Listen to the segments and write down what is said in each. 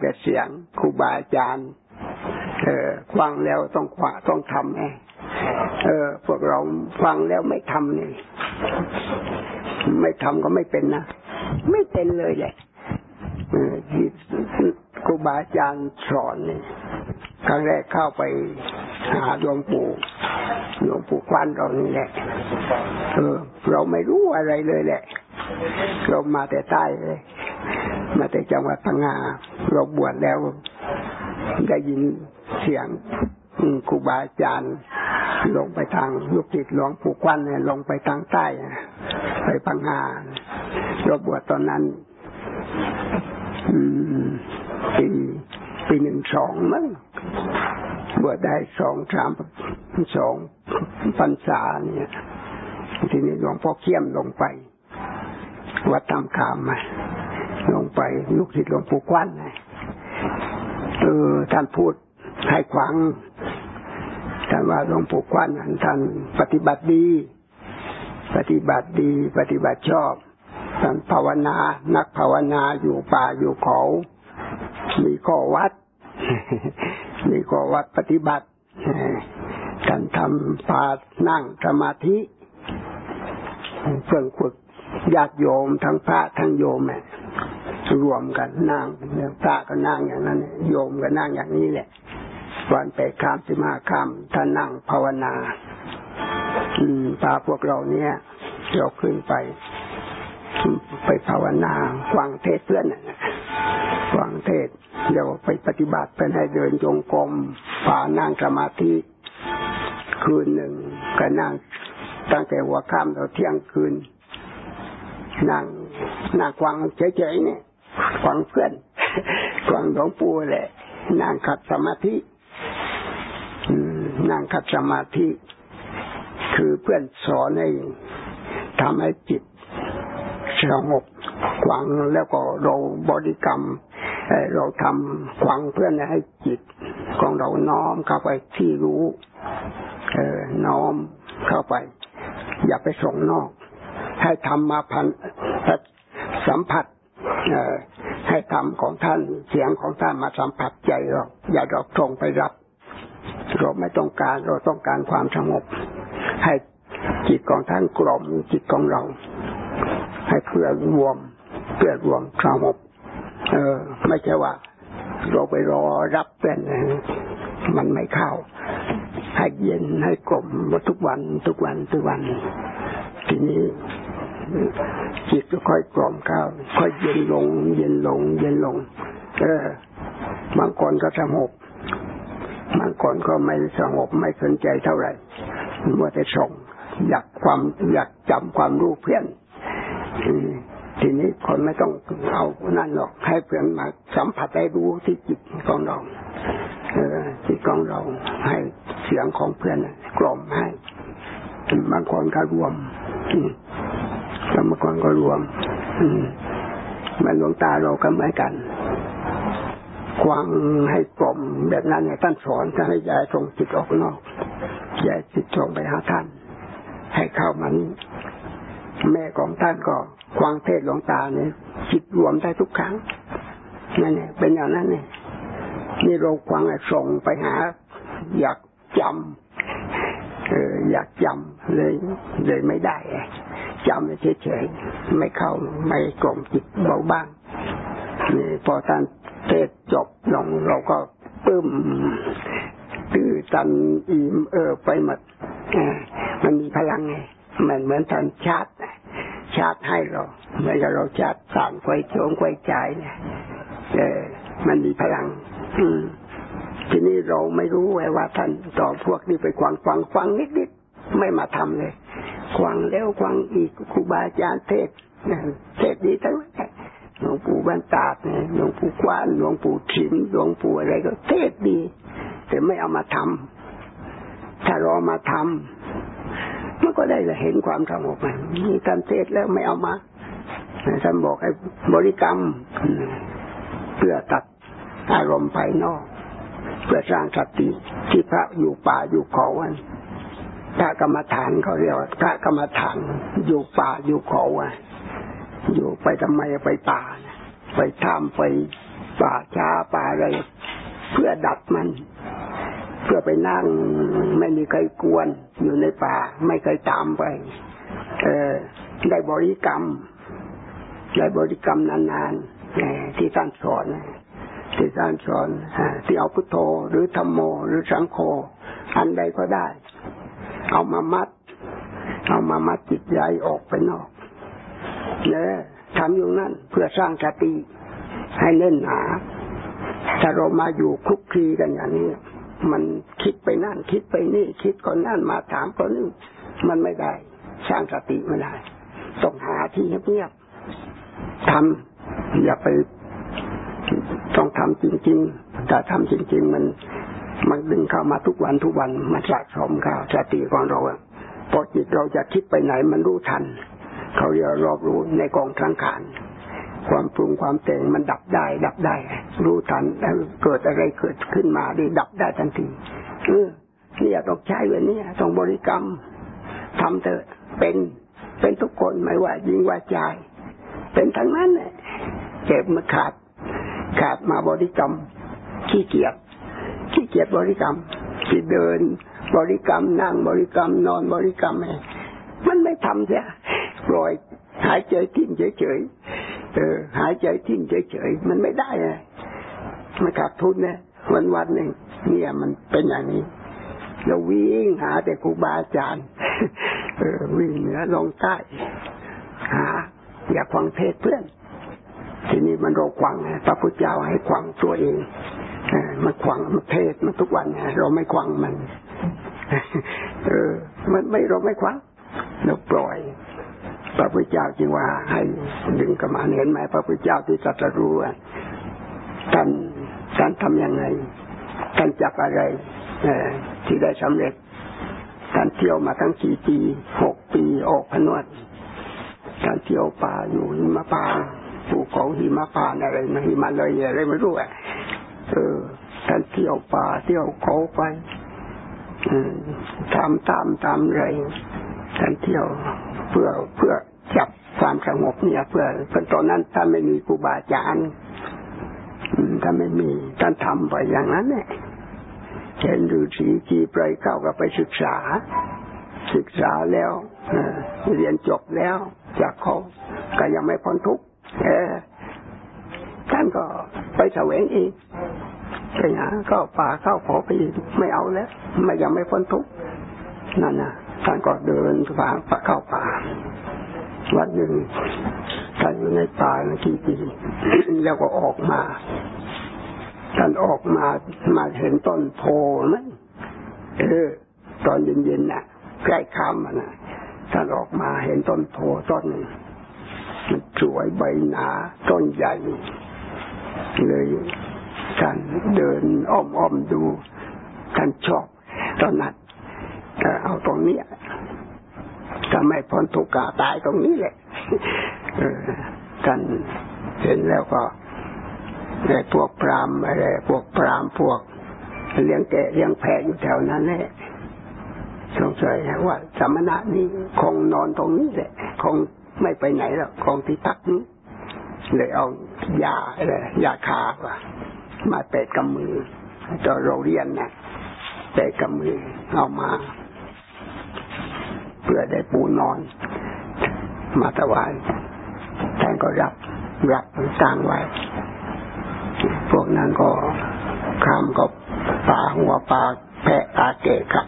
แต่เสียงครูบาอาจารย์ เออฟังแล้วต้องขวาต้องทำไงเออ พวกเราฟังแล้วไม่ทำนี่ไม่ทำก็ไม่เป็นนะไม่เป็นเลยแหละที่ครูบาอาจารย์สอนนี่ครั้งแรกเข้าไปหาหลวงปู่หลวงปู่ควันเรานี่แหละเออ เราไม่รู้อะไรเลยแหละ เรามาแต่ใต้เลย มาแต่จังหวัดพังงา เราบวชแล้วได้ยินเสียงครูบาอาจารย์ลงไปทางลูกจิตหลวงปู่ควันเนี่ยลงไปทางใต้ ไปพังงาเราบวชตอนนั้นปีปีหนึ่งสองมั้งบวชได้สองสามสองพรรษาเนี่ย ทีนี้หลวงพ่อเขี้ยมลงไป วัดตามขามมา ลงไปลูกศิษย์หลวงปู่กว้านเออท่านพูดให้ขวางท่านว่าหลวงปู่กว้านท่านปฏิบัติดี ปฏิบัติดี ปฏิบัติชอบท่านภาวนา นักภาวนาอยู่ป่าอยู่เขา มีข้อวัด มีข้อวัดปฏิบัติท่านทำปานั่งสมาธิเพื่อฝึกญาติโยมทั้งพระทั้งโยม รวมกันนั่งพระก็นั่งอย่างนั้น โยมก็นั่งอย่างนี้แหละ วันไปข้ามสิมาข้ามท่านนั่งภาวนา อืมพาพวกเราเนี่ยเราขึ้นไป ไปภาวนาฟังเทศเพื่อนฟังเทศเดี๋ยวไปปฏิบัติเป็นให้เดินจงกรมพานั่งสมาธิคืนหนึ่งก็นั่งตั้งแต่หัวค่ำเราเที่ยงคืนนั่งนั่งฟังเฉยๆเนี่ย ฟังเพื่อนฟังหลวงปู่แหละนั่งขัดสมาธินั่งขัดสมาธิ คือเพื่อนสอนให้ทำให้จิตสงบฟังแล้วก็เราบริกรรมเราทำฟังเพื่อนให้จิตของเราน้อมเข้าไปที่รู้เออน้อมเข้าไป อย่าไปส่งนอก ให้ทำมาพันสัมผัส อให้ทำของท่านเสียงของท่านมาสัมผัสใจเราอย่าเราตรงไปรับเราไม่ต้องการเราต้องการความสงบ ให้จิตของท่านกลมจิตของเรา ให้เพื่อรวมเพื่อรวมสงบเออ ไม่ใช่ว่า เราไปรอรับเป็นมันไม่เข้า ให้เย็นให้กลมว่าทุกวันทุกวันทุกวัน ทีนี้ จิตก็ค่อยกล่อมเข้าค่อยเย็นลง เย็นลง เย็นลง เออบางคนก็สงบบางคนก็ไม่สงบไม่สนใจเท่าไหร่มัวแต่ส่งอยากความอยากจำความรู้เพื่อนทีนี้คนไม่ต้องเอานั่นหรอกให้เพื่อนมาสัมผัสได้รู้ที่จิตของเราเออจิตของเราให้เสียงของเพื่อนกล่อมให้บางคนก็รวม บางคนก็รวมมันหลวงตาเราก็เหมือนกันควางให้กลมแบบนั้นเนี่ยท่านสอนจะให้ย้ายตรงจิตออกนอกย้ายจิตตรงไปหาท่าน ให้เข้ามันแม่ของท่านก็ฟังเทศหลวงตาเนี่ยจิตรวมได้ทุกครั้งนั่นเนี่ยเป็นอย่างนั้นเนี่ยนี่เราฟังส่งไปหา อยากจำเอออยากจำเลยเลยไม่ได้ จำเฉยๆไม่เข้าไม่กลมจิตเบาบ้างนี่พอท่านเทศจบลงเราก็ปึ้มตื้อตันอิ่มเออไปหมดมันมีพลังไงมันเหมือนท่านชาติชาติให้เราไม่ใช่เราชาติสั่งไฟโจงไฟใจเนี่ยเออมันมีพลัง อืมทีนี้เราไม่รู้ว่าท่านต่อพวกนี้ไปควังฟังฟังนิดๆ ไม่มาทำเลยควังแล้วควังอีกครูบาอาจารย์เทศเทศดีทั้งนั้นหลวงปู่บรรดาหลวงปู่กว้านหลวงปู่ฉิมหลวงปู่อะไรก็เทศดี แต่ไม่เอามาทำถ้ารอมาทำมันก็ได้เห็นความสงบมีการเทศแล้วไม่เอามาท่านบอกให้บริกรรม เพื่อตัดอารมณ์ภายนอก เพื่อสร้างสติที่พระอยู่ป่าอยู่เขาวัน พระกรรมฐานเขาเรียกว่าพระกรรมฐาน อยู่ป่าอยู่เขาอะ อยู่ไปทำไมไปป่า ไปท่ามไปป่าช้าป่าอะไร เพื่อดับมัน เพื่อไปนั่งไม่มีใครกวน อยู่ในป่า ไม่เคยตามไป เออได้บริกรรมได้บริกรรมนานๆที่ท่านสอนที่ท่านสอนที่เอาพุทโธหรือธรรมโมหรือสังโฆอันใดก็ได้ เอามามัด เอามามัดจิตใจออกไปนอกเนี่ยทำอยู่นั่นเพื่อสร้างสติให้เล่นหนาถ้าเรามาอยู่คลุกคลีกันอย่างนี้ มันคิดไปนั่น คิดไปนี่ คิดคนนั่นมาถามคนนี้มันไม่ได้ สร้างสติไม่ได้ ต้องหาที่เงียบๆทำอย่าไปต้องทำจริงๆแต่ทำจริง ๆ มัน มันดึงเข้ามาทุกวันทุกวันมันสะสมเข้าสติของเราพอจิตเราจะคิดไปไหนมันรู้ทัน เขาเรียกรอบรู้ในกองทั้งขานความปรุงความแต่งมันดับได้ ดับได้ รู้ทันแล้วเกิดอะไรเกิดขึ้นมาดีดับได้ทันทีเออเนี่ยต้องใช้เวนี้ต้องบริกรรมทำเถอะเป็นเป็นทุกคนไม่ว่ายิงว่าใจเป็นทั้งนั้นเจ็บมาขาด ขาดมาบริกรรมขี้เกียจ ขี้เกียจบริกรรมที่เดิน บริกรรมนั่งบริกรรมนอนบริกรรมมันไม่ทำเสียปล่อยหายใจทิ้งเฉยๆเออหายใจทิ้งเฉยๆมันไม่ได้ไงมันขาดทุนนี่ยวันวันหนึ่งเนี่ยมันเป็นอย่างนี้เราวิ่งหาแต่ครูบาอาจารย์เออวิ่งเหนือลงใต้หาอยากฟังเทศเพื่อน ทีนี้มันเราควังพระพุทธเจ้าให้ควังตัวเอง มันควังมันเทศมันทุกวันเราไม่ควังมันเออมันไม่เราไม่ควังเราปล่อยพระพุทธเจ้าจึงว่า ให้ดึงกระมาเห็นไหมพระพุทธเจ้าที่สัตรู้ท่านท่านทำยังไงท่านจับอะไรที่ได้สำเร็จการเที่ยวมาทั้งสี่ปีหกปีออกพนวดการเที่ยวป่าอยู่หิมะป่าภูเขาหิมะป่าอะไรมาหิมาเลยอะไรไม่รู้อะ เออการเที่ยวป่าเที่ยวเขาไปทำตามตามไรการเที่ยวเพื่อเพื่อจับความสงบเนี่ยเพื่อเพื่อตอนนั้นถ้าไม่มีครูบาอาจารย์ถ้าไม่มีท่านทำไปอย่างนั้นเนี่ยเห็นดูสีจีไปเข้ากับไปศึกษา ศึกษาแล้วเรียนจบแล้ว จากเขาก็ยังไม่พ้นทุกข์ท่านก็ไปแสวงอีก ไปหาเข้าป่าเข้าขอไปไม่เอาแล้วไม่ยังไม่พ้นทุกข์นั่นนะท่านก็เดินฝ่าเข้าป่าวันหนึ่งท่านอยู่ในป่ากี่ปีแล้วก็ออกมาท่านออกมามาเห็นต้นโพนั่นเออ ตอนเย็นๆน่ะใกล้ค่ำอะนะท่านออกมาเห็นต้นโพต้นมันสวยใบหนาต้นใหญ่เลย ท่านเดินอ้อมๆดูท่านชอบตอนนั้นเอาตรงนี้ถ้าไม่พ้นทุกข์กาตายตรงนี้แหละท่านเห็นแล้วก็แต่พวกพรามอะไรพวกพรามพวก เลี้ยงแกะเลี้ยงแพะอยู่แถวนั้นแหละสงสัยว่าสมณะนี้คงนอนตรงนี้แหละคงไม่ไปไหนหรอกคงที่พักนี้เลยเอายาอะไรยาคาว่า มาเตะกำมือตอนเราเรียนนะเตะกำมือเอามา เพื่อได้ปูนอน มาถวายท่านก็รับรับตั้งไว้ พวกนั้นก็ข้ามก็ปลาหัวปลาแพะตาเกะครับ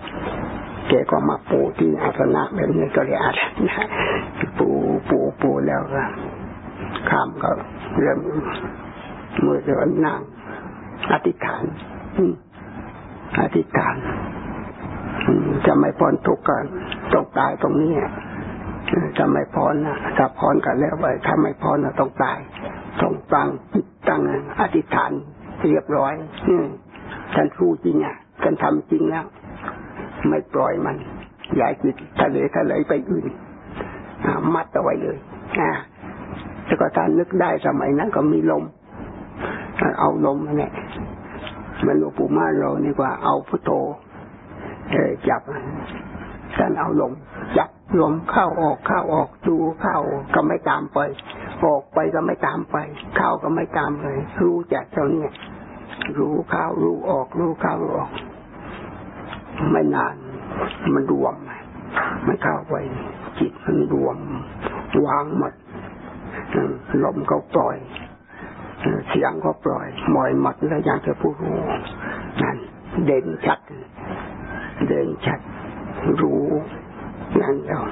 เกก็มาปูที่อาสนะแบบนี้ก็เรียกอาสนะปูปูปูแล้วก็ข้ามก็เริ่มมือเดินนั่ง อธิษฐานอธิษฐานจะไม่พ้นทุกข์กันต้องตายตรงนี้จะไม่พ้นนะถ้าพ้นกันแล้วไปถ้าไม่พ้นนะต้องตายต้องตั้งตั้งอธิษฐานเรียบร้อยท่านรู้จริงอะท่านทำจริงแล้ว ไม่ปล่อยมันอย่าจิตทะเลทะเลไปอื่นมัดเอาไว้เลยอ่าแล้วก็ท่านนึกได้สมัยนั้นก็มีลม เอาลมเนี่ย มันหลวงปู่มาเรานี่ว่าเอาพุทโธจับท่านเอาลมจับลมเข้าออกเข้าออกดูเข้าก็ไม่ตามไป ออกไปก็ไม่ตามไป เข้าก็ไม่ตามเลย รู้จักเท่านี้รู้เข้ารู้ออก รู้เข้ารู้ออก ไม่นาน มันรวมมันเข้าไป จิตมันรวมวางหมดลมก็ปล่อย เสียงก็ปล่อยมอยหมดแล้วยากจะพูดรู้นั่นเด่นชัด เด่นชัด รู้นั่นแล้ว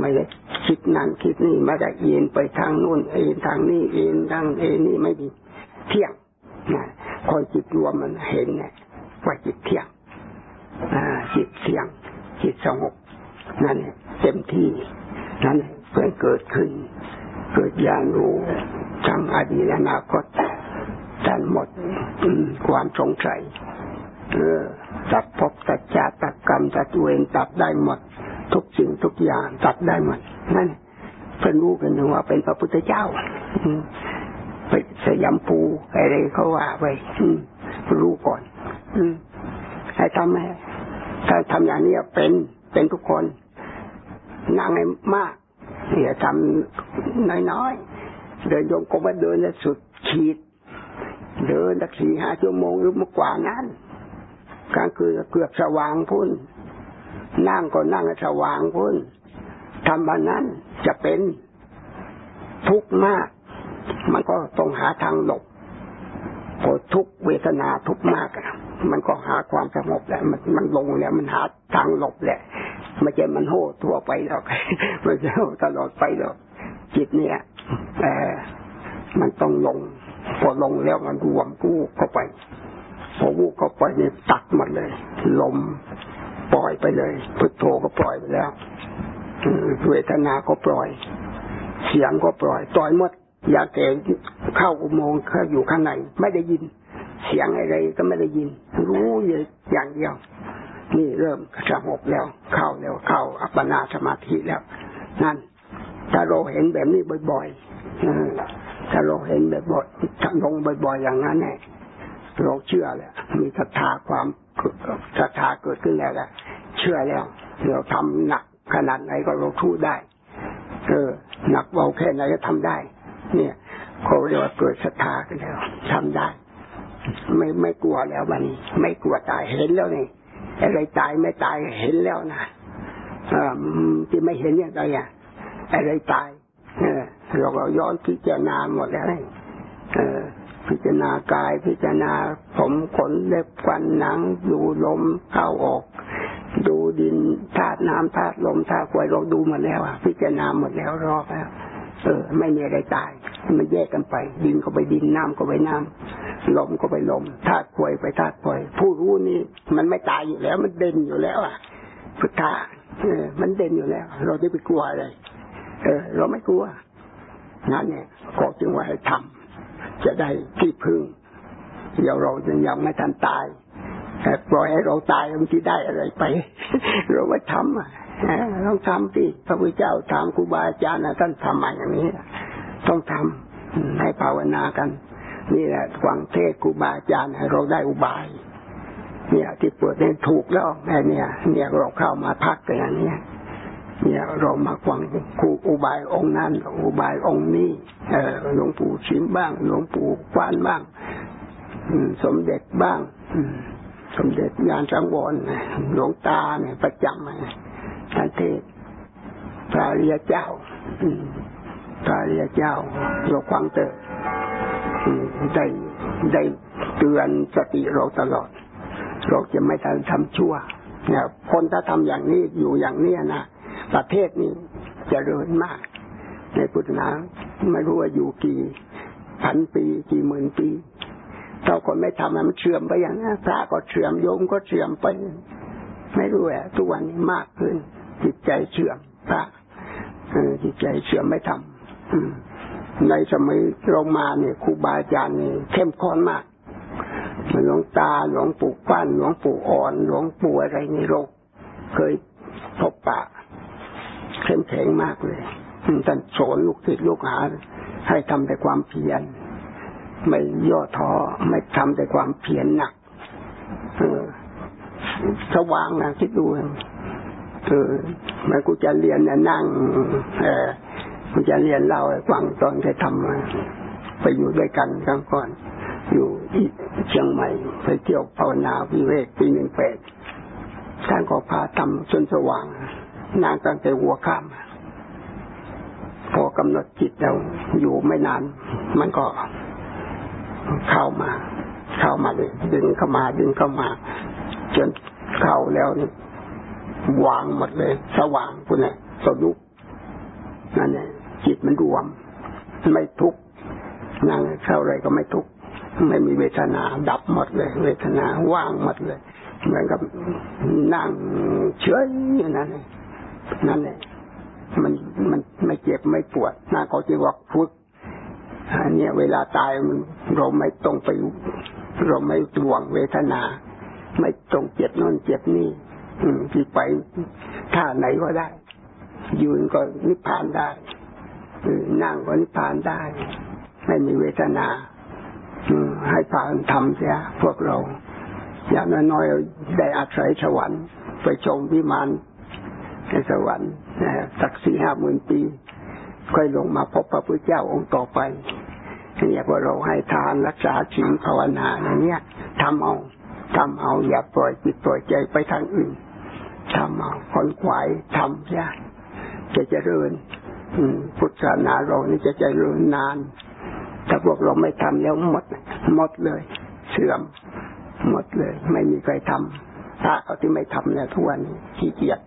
ไม่ได้คิดนั่นคิดนี่ไม่ได้เอ็นไปทางนู้นเอ็นทางนี้เอ็นทางเอ็นนี่ไม่ดีเที่ยงนะคอยจิตรวมมันเห็นเนี่ยว่าจิตเที่ยงอจิตเที่ยง จิตสงบนั่นเต็มที่ นั่นเพื่อเกิดขึ้น เกิดญาณรู้ ทั้งอดีตและอนาคตท่านหมดความสงสัยตัดภพตัดชาติตัดกรรมตัดเวรตัดได้หมด ทุกสิ่งทุกอย่างตัดได้หมดนั่นเพิ่นรู้กันว่าเป็นพระพุทธเจ้าไปสยามปูอะไรเขาว่าไปรู้ก่อนให้ทำให้ถ้าทำอย่างนี้เป็นเป็นทุกคนนั่งให้มากเนี่ยทำน้อยๆ เดินโยงก็มาเดินสุดขีด เดินตักสี่ห้าชั่วโมงหรือมากกว่านั้นกลางคืนเกือบสว่างพุ่น นั่งก็นั่งสว่างพุ่นทำแบบนั้นจะเป็นทุกข์มาก มันก็ต้องหาทางหลบพอทุกเวทนาทุกมากอะมันก็หาความสงบแหละมันมันลงแล้วมันหาทางหลบแหละไม่ใช่มันโห่ทั่วไปหรอกไม่ใช่ตลอดไปหรอกจิตเนี่ย เออมันต้องลง พอลงแล้วมันรวมกู้เข้าไป พอวูเข้าไปเนี่ยตัดหมดเลย ลมปล่อยไปเลย พุทโธก็ปล่อยไปแล้วเวทนาก็ปล่อย เสียงก็ปล่อยปล่อยหมดยาแก่เข้าอุโมงค์เข้าอยู่ข้างในไม่ได้ยิน เสียงอะไรก็ไม่ได้ยิน รู้อย่างเดียว นี่เริ่มสงบแล้ว เข้าแล้วเข้าอัปปนาสมาธิแล้ว นั่น ถ้าเราเห็นแบบนี้บ่อยๆถ้าเราเห็นแบบบ่อยถ้าลงบ่อยๆอย่างนั้นเนี่ยเราเชื่อแล้วมีศรัทธาความศรัทธาเกิดขึ้นแล้วแหละเชื่อแล้ว เราทำหนักขนาดไหนก็เราทู่ได้ เออหนักเบาแค่ไหนก็ทำได้ เนี่ยเขาเรียกว่าเกิดศรัทธากันแล้วทำได้ ไม่ไม่กลัวแล้วมันไม่กลัวตายเห็นแล้วนี่อะไรตายไม่ตายเห็นแล้วนะอ่าที่ไม่เห็นอย่างไรอะ อะไรตายเราก็ย้อนพิจารณาหมดแล้วพิจารณากายพิจารณาผมขนเล็บฟันหนัง ดูลมเข้าออก ดูดินธาตุน้ำธาตุลมธาตุไฟเราดูหมดแล้วอะพิจารณาหมดแล้วรอบแล้วเออ ไม่มีอะไรตาย มันแยกกันไป ดินก็ไปดินน้ำก็ไปน้ำลมก็ไปลมธาตุไฟไปธาตุไฟผู้รู้นี่ มันไม่ตายอยู่แล้ว มันเด่นอยู่แล้ว อะพุทธะเออ มันเด่นอยู่แล้ว เราจะไปกลัวอะไร เออ เราไม่กลัวนั่นเนี่ยก็จึงว่าให้ทำจะได้ที่พึ่งเดี๋ยวเราจะยังไม่ทันตายแต่ปล่อยให้เราตายมันจะได้อะไรไป เราไม่ทำอะต้องทำที่พระพุทธเจ้าถามครูบาอาจารย์นะท่านทำมาอย่างนี้ ต้องทำให้ภาวนากัน นี่แหละฟังเทศครูบาอาจารย์ให้เราได้อุบาย เนี่ยที่ปวดเนี่ยถูกแล้วแม่เนี่ย เนี่ยเราเข้ามาพักกันอย่างนี้ เนี่ย เรามาฟังครูอุบายองค์นั้นอุบายองค์นี้เออหลวงปู่ชิมบ้าง หลวงปู่ควานบ้างสมเด็จบ้าง สมเด็จยานจังวรหลวงตาเนี่ยประจำท่านเทศพระเรียเจ้าพระเรียเจ้าเราฟังเตอได้ได้เตือนสติเราตลอด เราจะไม่ทันทำชั่วเนี่ยคนถ้าทำอย่างนี้อยู่อย่างนี้นะ ประเทศนี้จเจริญมาก ในพุทธนาไม่รู้ว่าอยู่กี่พันปีกี่หมื่นปีเราคนไม่ทำมันเชื่อมไปอย่างนี้พระก็เชื่อมโยมก็เชื่อมไป ไม่รู้แหละทุกวันนี้มากขึ้น จิตใจเชื่อมพระจิตใจเชื่อมไม่ทำในสมัยเรามาเนี่ยครูบาอาจารย์นี่เข้มข้นมากหลวงตาหลวงปู่ปั้นหลวงปู่อ่อน หลวงปู่อะไรนี่เราเคยพบปะ เข้มแข็งมากเลยท่านสอนลูกศิษย์ลูกหา ให้ทำแต่ความเพียรไม่ย่อท้อไม่ทำแต่ความเพียรหนักเออสว่างนะคิดดูเออมันกูจะเรียนเนี่ยนั่งเออมันจะเรียนเล่าให้ฟังตอนที่ทำมาไปอยู่ด้วยกันครั้งก่อน อยู่ที่เชียงใหม่ ไปเที่ยวภาวนาวิเวกปีหนึ่งแปดท่านก็พาทำจนสว่าง นางตั้งแต่หัวข้ามพอกำหนดจิตเราอยู่ไม่นาน มันก็เข้ามา เข้ามาเลยดึงเข้ามาดึงเข้ามาจนเข้าแล้วนี่วางหมดเลย สว่างคุณเนี่ยสยุกนั่นเนี่ยจิตมันรวม ไม่ทุกข์นั่งเข้าอะไรก็ไม่ทุกข์ไม่มีเวทนา ดับหมดเลย เวทนาว่างหมดเลยเหมือนกับนั่งเฉยอย่างนั้นเลย นั่นเลยมันมันไม่เจ็บไม่ปวดน่าเขาจะว่าพุทธอันนี้เวลาตายมันเราไม่ต้องไปเราไม่ตวงเวทนา ไม่ต้องเจ็บนั่นเจ็บนี่ที่ไปท่าไหนก็ได้ ยืนก็นิพพานได้นั่งก็นิพพานได้ ไม่มีเวทนาให้พานทำเสียพวกเรา อย่างน้อยๆได้อาศัยสวรรค์ไปชมวิมาน ในสวรรค์สักสี่ห้าหมื่นปี ค่อยลงมาพบพระพุทธเจ้าองค์ต่อไปเนี่ยพวกเราให้ทานรักษาชีวิตภาวนาอย่างเนี้ยทำเอาทำเอาอย่าปล่อยจิตปล่อยใจไปทางอื่นทำเอาคนขวายทำใช่จะเจริญพุทธศาสนาเรานี่จะเจริญนาน ถ้าพวกเราไม่ทำแล้วหมด หมดเลย เสื่อม หมดเลย ไม่มีใครทำถ้าเขาที่ไม่ทำเนี่ยทุกวันขี้เกียจ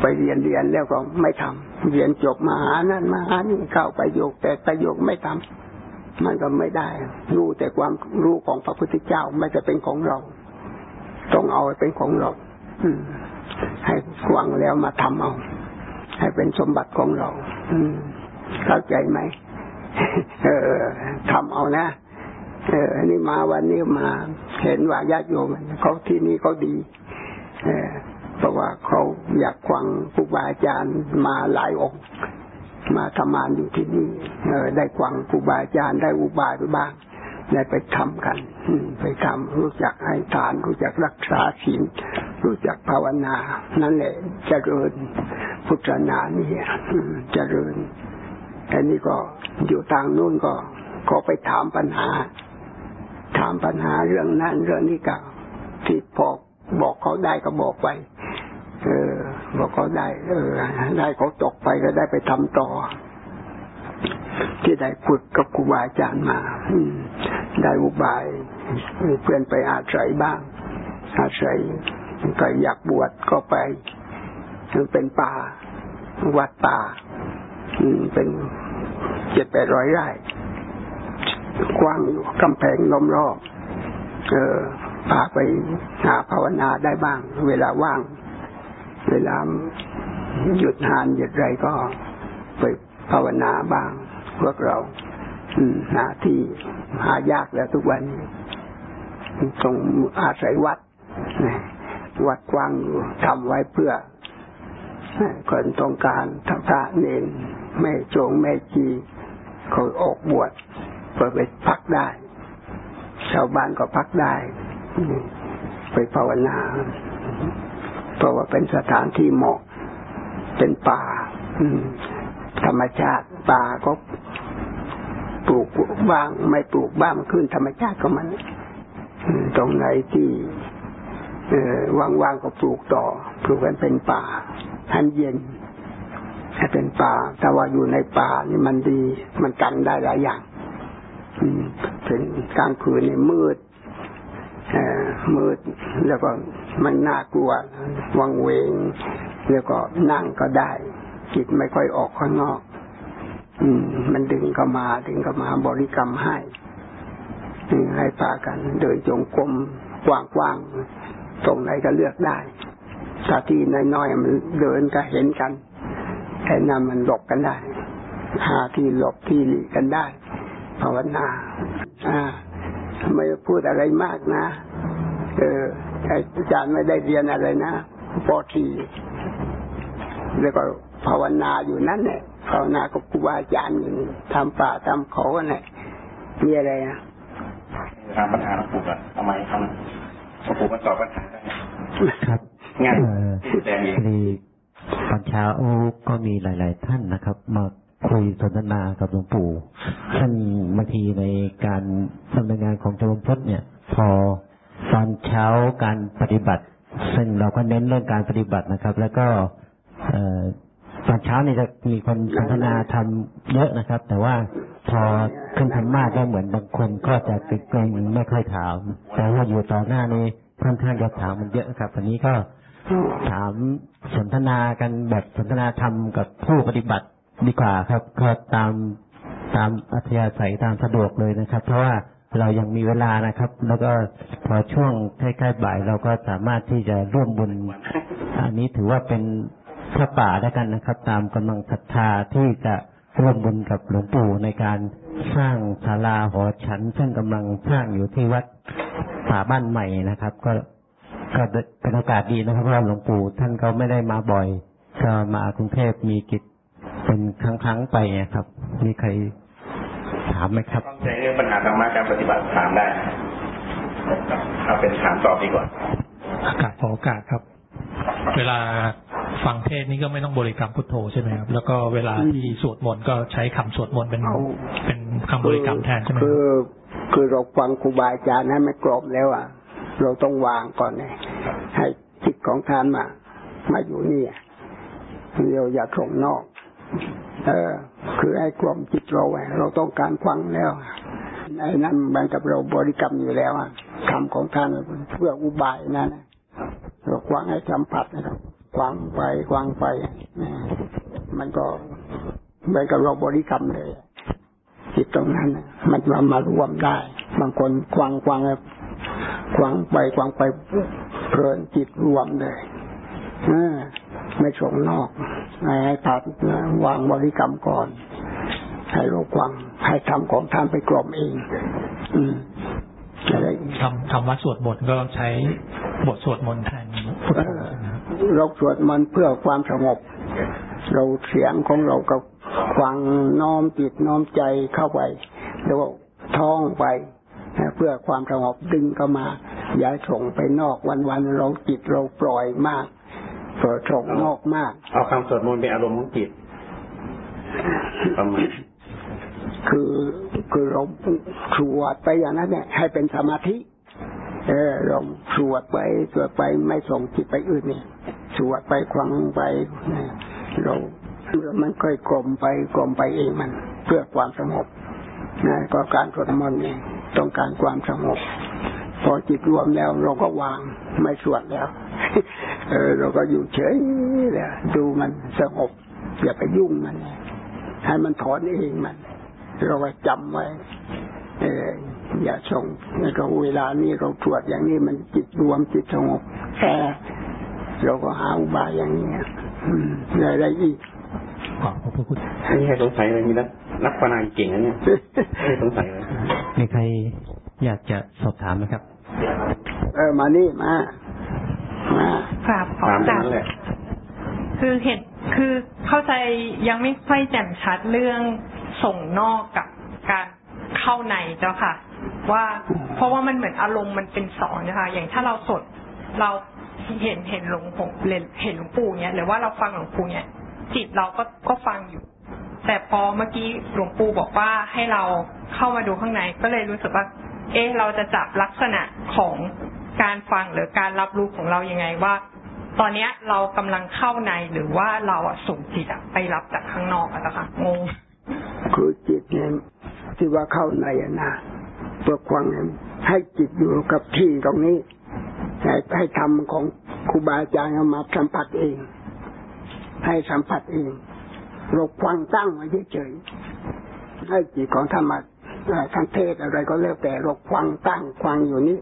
ไปเรียนเรียนแล้วก็ไม่ทำเรียนจบมาหานั่นมาหานี่เข้าไปโยกแต่ประโยคไม่ทำมันก็ไม่ได้ รู้แต่ความรู้ของพระพุทธเจ้าไม่จะเป็นของเรา ต้องเอาเป็นของเราอืมให้ฟังแล้วมาทำเอา ให้เป็นสมบัติของเรา อืมเข้าใจไหมเออทำเอานะเออนี่มาวันนี้มา เห็นว่าญาติโยมเขาที่นี่เขาดี เออ เพราะว่าเขาอยากฟังครูบาอาจารย์มาหลายองค์มาทำงานอยู่ที่นี่เออได้ฟังครูบาอาจารย์ได้อุบายไปบ้างได้ไปทำกันไปทำรู้จักให้ทาน รู้จักรักษาศีลรู้จักภาวนา นั่นแหละเจริญพุทธนานี่เจริญอันนี้ก็อยู่ทางนู้นก็ก็ไปถามปัญหา ถามปัญหาเรื่องนั้นเรื่องนี้ก็ที่พอบอกเขาได้ก็บอกไป เออบอกเขาได้ เออ ได้เขาตกไปก็ได้ไปทำต่อ ที่ได้ฝึกกับครูบาอาจารย์มาได้อุบายเพื่อนไปอาศัยบ้าง อาศัยก็อยากบวชก็ไปเป็นป่าวัดป่าเป็นเจ็ดแปดร้อยไร่กว้างอยู่กำแพงล้อมรอบ เออพาไปหาภาวนาได้บ้าง เวลาว่าง เวลาหยุดหานหยุดไรก็ไปภาวนาบ้าง พวกเราหาที่หายากแล้วทุกวันต้องอาศัยวัดวัดกว้างทำไว้เพื่อคนต้องการทำพระเนนแม่โจงแม่จีเขาออกบวชเพื่อไปพักได้ ชาวบ้านก็พักได้ ไปภาวนา เพราะว่าเป็นสถานที่เหมาะเป็นป่าธรรมชาติป่าก็ปลูกบ้างไม่ปลูกบ้างขึ้นธรรมชาติก็มันตรงไหนที่ว่างๆก็ปลูกต่อ ปลูกกันเป็นป่าให้เย็นให้เป็นป่า แต่ว่าอยู่ในป่านี่มันดี มันกันได้หลายอย่างเป็นกลางคืนนี่มืด มืดแล้วก็มันน่ากลัววังเวง แล้วก็นั่งก็ได้จิตไม่ค่อยออกข้างนอก อืม มันดึงเข้ามาดึงเข้ามาบริกรรมให้ให้พากัน เดินจงกรมกว้างๆตรงไหนก็เลือกได้ถ้าที่น้อยๆมันเดินก็เห็นกันแค่นั้นมันหลบกันได้หาที่หลบที่หลีกันได้ภาวนาอ่า ไม่พูดอะไรมากนะเอออาจารย์ไม่ได้เรียนอะไรนะปอทีแล้วก็ภาวนาอยู่นั่นเนี่ยภาวนากับครูบาอาจารย์อยู่ทำป่าทำเขาเนี่ยมีอะไรนะถามปัญหาหลวงปู่ก่อนทำไมทำหลวงปู่มาตอบปัญหาได้ครับง่ายแดงเองตอนเช้าก็มีหลาย ๆ ท่านนะครับมา คุยสนทนากับหลวงปู่ท่านบางทีในการดำเนินงานของจอมพจน์เนี่ย พอตอนเช้าการปฏิบัติ ซึ่งเราก็เน้นเรื่องการปฏิบัตินะครับ แล้วก็ตอนเช้านี่จะมีคนสนทนาทำเยอะนะครับ แต่ว่าพอขึ้นธรรมาสก็เหมือนบางคนก็จะติดเกรงไม่ค่อยถาม แต่ว่าอยู่ต่อหน้านี้ค่อนข้างจะถามมันเยอะครับวันนี้ก็ถามสนทนากันแบบสนทนาธรรมกับผู้ปฏิบัติ ดีกว่าครับก็ตามตามอัธยาศัยตามสะดวกเลยนะครับ เพราะว่าเรายังมีเวลานะครับ แล้วก็พอช่วงใกล้ๆบ่ายเราก็สามารถที่จะร่วมบุญ อันนี้ถือว่าเป็นพระป่าได้กันนะครับ ตามกำลังศรัทธาที่จะร่วมบุญกับหลวงปู่ในการสร้างศาลาหอฉัน ซึ่งกำลังสร้างอยู่ที่วัดป่าบ้านใหม่นะครับ ก็ก็เป็นโอกาสดีนะครับเพราะหลวงปู่ท่านก็ไม่ได้มาบ่อย ก็มากรุงเทพมีกิจ เป็นครั้งๆไปนะครับ มีใครถามไหมครับต้องใช้เรื่องปัญหาธรรมะการปฏิบัติถามได้เอาเป็นถามตอบดีกว่าอากาศขอโอกาสครับ เวลาฟังเทศน์นี่ก็ไม่ต้องบริกรรมพุทโธใช่ไหมครับ แล้วก็เวลาที่สวดมนต์ก็ใช้คำสวดมนต์เป็นเอาเป็นคำบริกรรมแทนใช่ไหมคคืรับอคือเราฟังครูบาอาจารย์ให้มันกรอบแล้วอะ เราต้องวางก่อนเนี่ยให้จิตของท่านมา มาอยู่นี่อะเราอย่าส่งนอก เออ คือให้กลมจิตเราไว้เราต้องการฟังแล้วไอ้นั่นมันกับเราบริกรรมอยู่แล้วอะคำของท่านเพื่ออุบายนั่นเราควังให้สัมผัสนะครับควังไปควังไปมันก็เหมือนกับเราบริกรรมเลยจิตตรงนั้นมันมามารวมได้ บางคนควังควังแล้วควังไปควังไปเพลินจิตรวมเลยอไม่ส่งนอก ให้ตัดวางบริกรรมก่อน ให้เราควังให้ทำของท่านไปกล่อมเอง อืมอะไรอีกทำทำวัดสวดมนต์ก็ใช้บทสวดมนต์แทนพุทโธใช่ไหมครับเราสวดมันต์เพื่อความสงบ เราเสียงของเรากับฟังน้อมจิตน้อมใจเข้าไปแล้วก็ท่องไปนะเพื่อความสงบดึงเข้ามา อย่าส่งไปนอกวันๆเราจิตเราปล่อยมาก ปล่อยส่งนอกมาก เอาคำสวดมนต์เป็นอารมณ์ของจิตประมาณคือคือเราสวดไปอย่างนั้นเนี่ย ให้เป็นสมาธิ เออเราสวดไปสวดไปไม่ส่งจิตไปอื่นนี่สวดไปควังไปเนี่ยเรามันค่อยกลมไปกลมไปเองมัน เพื่อความสงบนะก็การสวดมนต์นี่ต้องการความสงบ พอจิตรวมแล้ว เราก็วางไม่สวดแล้ว เออ เราก็อยู่เฉยเลยดูมันสงบอย่าไปยุ่งมัน ให้มันถอนเองมัน เราก็จำไว้ เอออย่าส่งแล้วก็เวลานี้เราตรวจอย่างนี้มันจิตรวมจิตสงบแต่เราก็หาอุบายอย่างนี้อืมอะไรอีกขอบพระคุณไม่ให้สงสัยเลยมีนักนักปนาเก่งนะเนี่ยไม่ให้สงสัยเลยมีใคร อยากจะสอบถามไหมครับ เออมานี่มามากราบขอถามกแค่ราบนั้นแหละคือเห็นคือเข้าใจยังไม่ค่อยแจ่มชัดเรื่องส่งนอกกับการเข้าในเจ้าค่ะ ว่าเพราะว่ามันเหมือนอารมณ์มันเป็นสองนะคะอย่างถ้าเราสดเราเห็นเห็นหลวงปู่เห็นหลวงปู่เนี่ยหรือว่าเราฟังหลวงปู่เนี่ยจิตเราก็ก็ฟังอยู่ แต่พอเมื่อกี้หลวงปู่บอกว่าให้เราเข้ามาดูข้างในก็เลยรู้สึกว่า เอ๊ะเราจะจับลักษณะของการฟังหรือการรับรู้ของเรายังไงว่า ตอนเนี้ยเรากำลังเข้าในหรือว่าเราอะส่งจิตอะไปรับจากข้างนอกอะนะคะงงคือจิตเนี่ยที่ว่าเข้าในนะเพื่อความให้จิตอยู่กับที่ตรงนี้ให้ให้ทำของครูบาอาจารย์มาสัมผัสเอง ให้สัมผัสเองเราควังตั้งไว้เฉยๆให้จิตของธรรมะ เอ่อทั้งเทศอะไรก็แล้วแต่เราควังตั้งควังอยู่นี้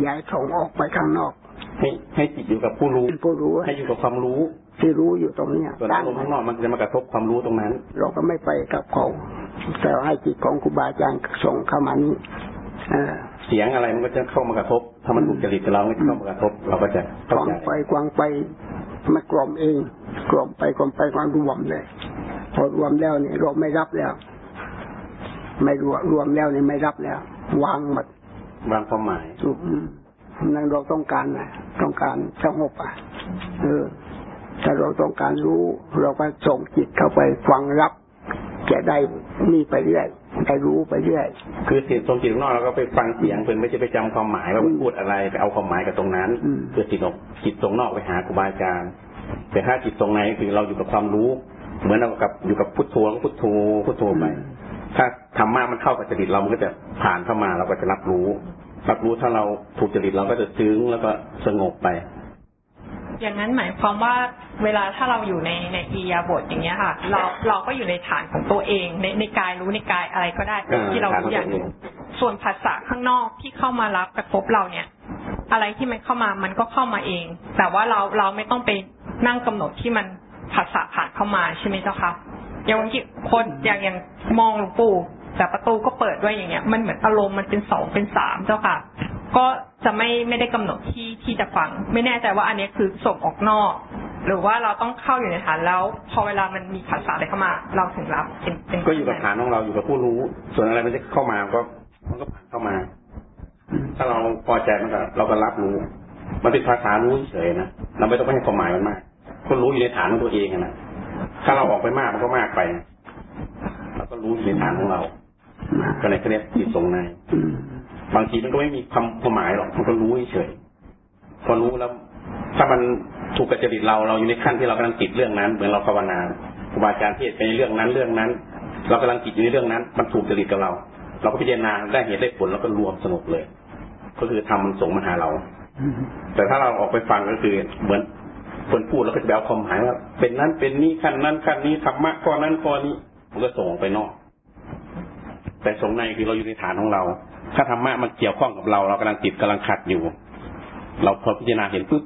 อย่าให้ส่งออกไปข้างนอก ให้ให้จิตอยู่กับผู้รู้ผู้รู้ ให้อยู่กับความรู้ ที่รู้อยู่ตรงเนี้ยส่วนตั้อางรมณ์ข้างนอกมันจะมากระทบความรู้ตรงนั้น เราก็ไม่ไปกับเขาแต่ให้จิตของครูบาอาจารย์ส่งเข้ามานี้เออเสียงอะไรมันก็จะเข้ามากระททบถ้ามันถูกจริตกับเรามันก็จะเข้ามากระทบ เราก็จะกเข้าวางใจไปกวางไปมากล่อมเองกล่อมไปกล่อมไปกวางรวมเลย พอรวมแล้วเนี่ยเราไม่รับแล้ว ไม่รวมรวมแล้วเนี่ยไม่รับแล้ว วางหมดวางความหมายอืมนั่นเราต้องการนะต้องการสงบอะ เออถ้าเราต้องการรู้ เราก็ส่งจิตเข้าไปฟังรับ จะได้นี่ไปเรื่อยได้รู้ไปเรื่อยคือจิตตรงจิตข้างนอกเราก็ไปฟังเสียงเพิ่นไม่ใช่ไปจำความหมายว่ามันพูดอะไรไปเอาความหมายกับตรงนั้นอืมคือจิตออกจิตตรงนอกไปหาครูบาอาจารย์แต่ถ้าจิตตรงในคือเราอยู่กับความรู้ เหมือนเรากับอยู่กับพุทโธแล้วก็พุทโธพุทโธไป ถ้าธรรมะมันเข้ากับจริตเรามันก็จะผ่านเข้ามาเราก็จะรับรู้ รับรู้ถ้าเราถูกจริตเราก็จะซึ้งแล้วก็สงบไป อย่างนั้นหมายความว่าเวลาถ้าเราอยู่ในในอียาบทอย่างเงี้ยค่ะ เราเราก็อยู่ในฐานของตัวเองในในกายรู้ในกายอะไรก็ได้อ่าที่เรารู้อย่างหนึ่งส่วนภาษาข้างนอกที่เข้ามารับกระทบเราเนี่ย อะไรที่มันเข้ามามันก็เข้ามาเอง แต่ว่าเราเราไม่ต้องไปนั่งกำหนดที่มันภาษาผ่านเข้ามาใช่ไหมเจ้าคะ อย่างบางทีคนอย่างอย่างมองหลวงปู่แต่ประตูก็เปิดด้วยอย่างเงี้ย มันเหมือนอารมณ์มันเป็นสองเป็นสามเจ้าค่ะ ก็จะไม่ไม่ได้กำหนดที่ที่จะฟัง ไม่แน่ใจว่าอันนี้คือส่งออกนอก หรือว่าเราต้องเข้าอยู่ในฐานแล้ว พอเวลามันมีภาษาอะไรเข้ามา เราถึงรับเป็นเป็นก็อยู่กับฐานของเราอยู่กับผู้รู้ ส่วนอะไรมันจะเข้ามาก็มันก็ผ่านเข้ามา ถ้าเราพอใจมันก็เราก็รับรู้ มันเป็นภาษารู้เฉยนะเราไม่ต้องไปให้ความหมายมันมากคนรู้อยู่ในฐานของตัวเองนะ ถ้าเราออกไปมากมันก็มากไปเราก็รู้ในฐานของเราก็ในเขาเรียกจิตทรงในบางทีมันก็ไม่มีความความหมายหรอกมันก็รู้เฉยพอรู้แล้ว ถ้ามันถูกกับจริตเราเราอยู่ในขั้นที่เรากำลังติดเรื่องนั้น เหมือนเราภาวนาครูบาอาจารย์เทศไปในเรื่องนั้นเรื่องนั้น เรากำลังติดอยู่ในเรื่องนั้น มันถูกจริตกับเรา เราก็พิจารณาได้เหตุได้ผลแล้วก็รวมสงบเลย ก็คือทำมันส่งมาหาเรา แต่ถ้าเราออกไปฟังก็คือเหมือน คนพูดแล้วก็จะแปลความหมายว่าเป็นนั้นเป็นนี้ขั้นนั้นขั้นนี้ธรรมะข้อนั้นข้อนี้ มันก็ส่งออกไปนอก แต่สงในคือเราอยู่ในฐานของเรา ถ้าธรรมะมันเกี่ยวข้องกับเราเรากำลังติดกำลังขัดอยู่ เราพอพิจารณาเห็นปุ๊บ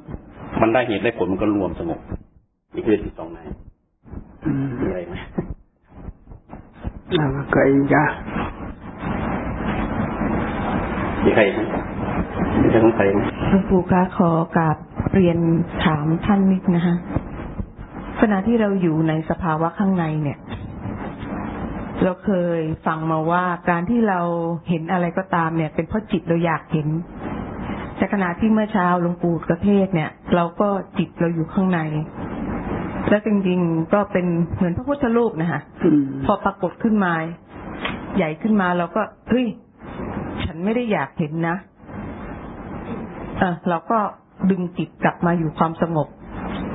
มันได้เหตุได้ผลมันก็รวมสงบนี่คือจิตตรงในอืมมีอะไรไหมแล้วก็เคยจะมีใครอีกไหม มีใครสงสัยไหลวงปู่คะขอกราบเรียนถามท่านนิดนะคะขณะที่เราอยู่ในสภาวะข้างในเนี่ย เราเคยฟังมาว่าการที่เราเห็นอะไรก็ตามเนี่ย เป็นเพราะจิตเราอยากเห็นแต่ขณะที่เมื่อเช้าหลวงปู่กระเทศเนี่ย เราก็จิตเราอยู่ข้างใน และจริงๆก็เป็นเหมือนพระพุทธรูปนะคะอพอปรากฏขึ้นมา ใหญ่ขึ้นมาเราก็เฮ้ย ฉันไม่ได้อยากเห็นนะ ออเราก็ดึงจิตกลับมาอยู่ความสงบ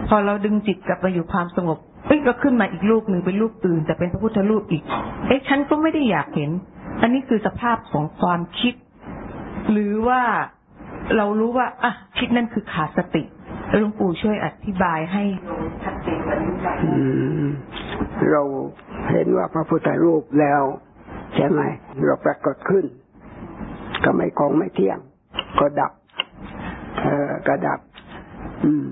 พอเราดึงจิตกลับมาอยู่ความสงบเอ้ยก็ขึ้นมาอีกรูปหนึ่งเป็นรูปอื่น แต่เป็นพระพุทธรูปอีก เอ๊ะฉันก็ไม่ได้อยากเห็น อันนี้คือสภาพของความคิด หรือว่าเรารู้ว่าอะคิดนั่นคือขาดสติหลวงปู่ช่วยอธิบายให้ชัดเจนกว่านี้หน่อยเราเห็นว่าพระพุทธรูปแล้ว ใช่ไหมเราปรากฏขึ้น ก็ไม่คงไม่เที่ยง ก็ดับ กระดับ อืม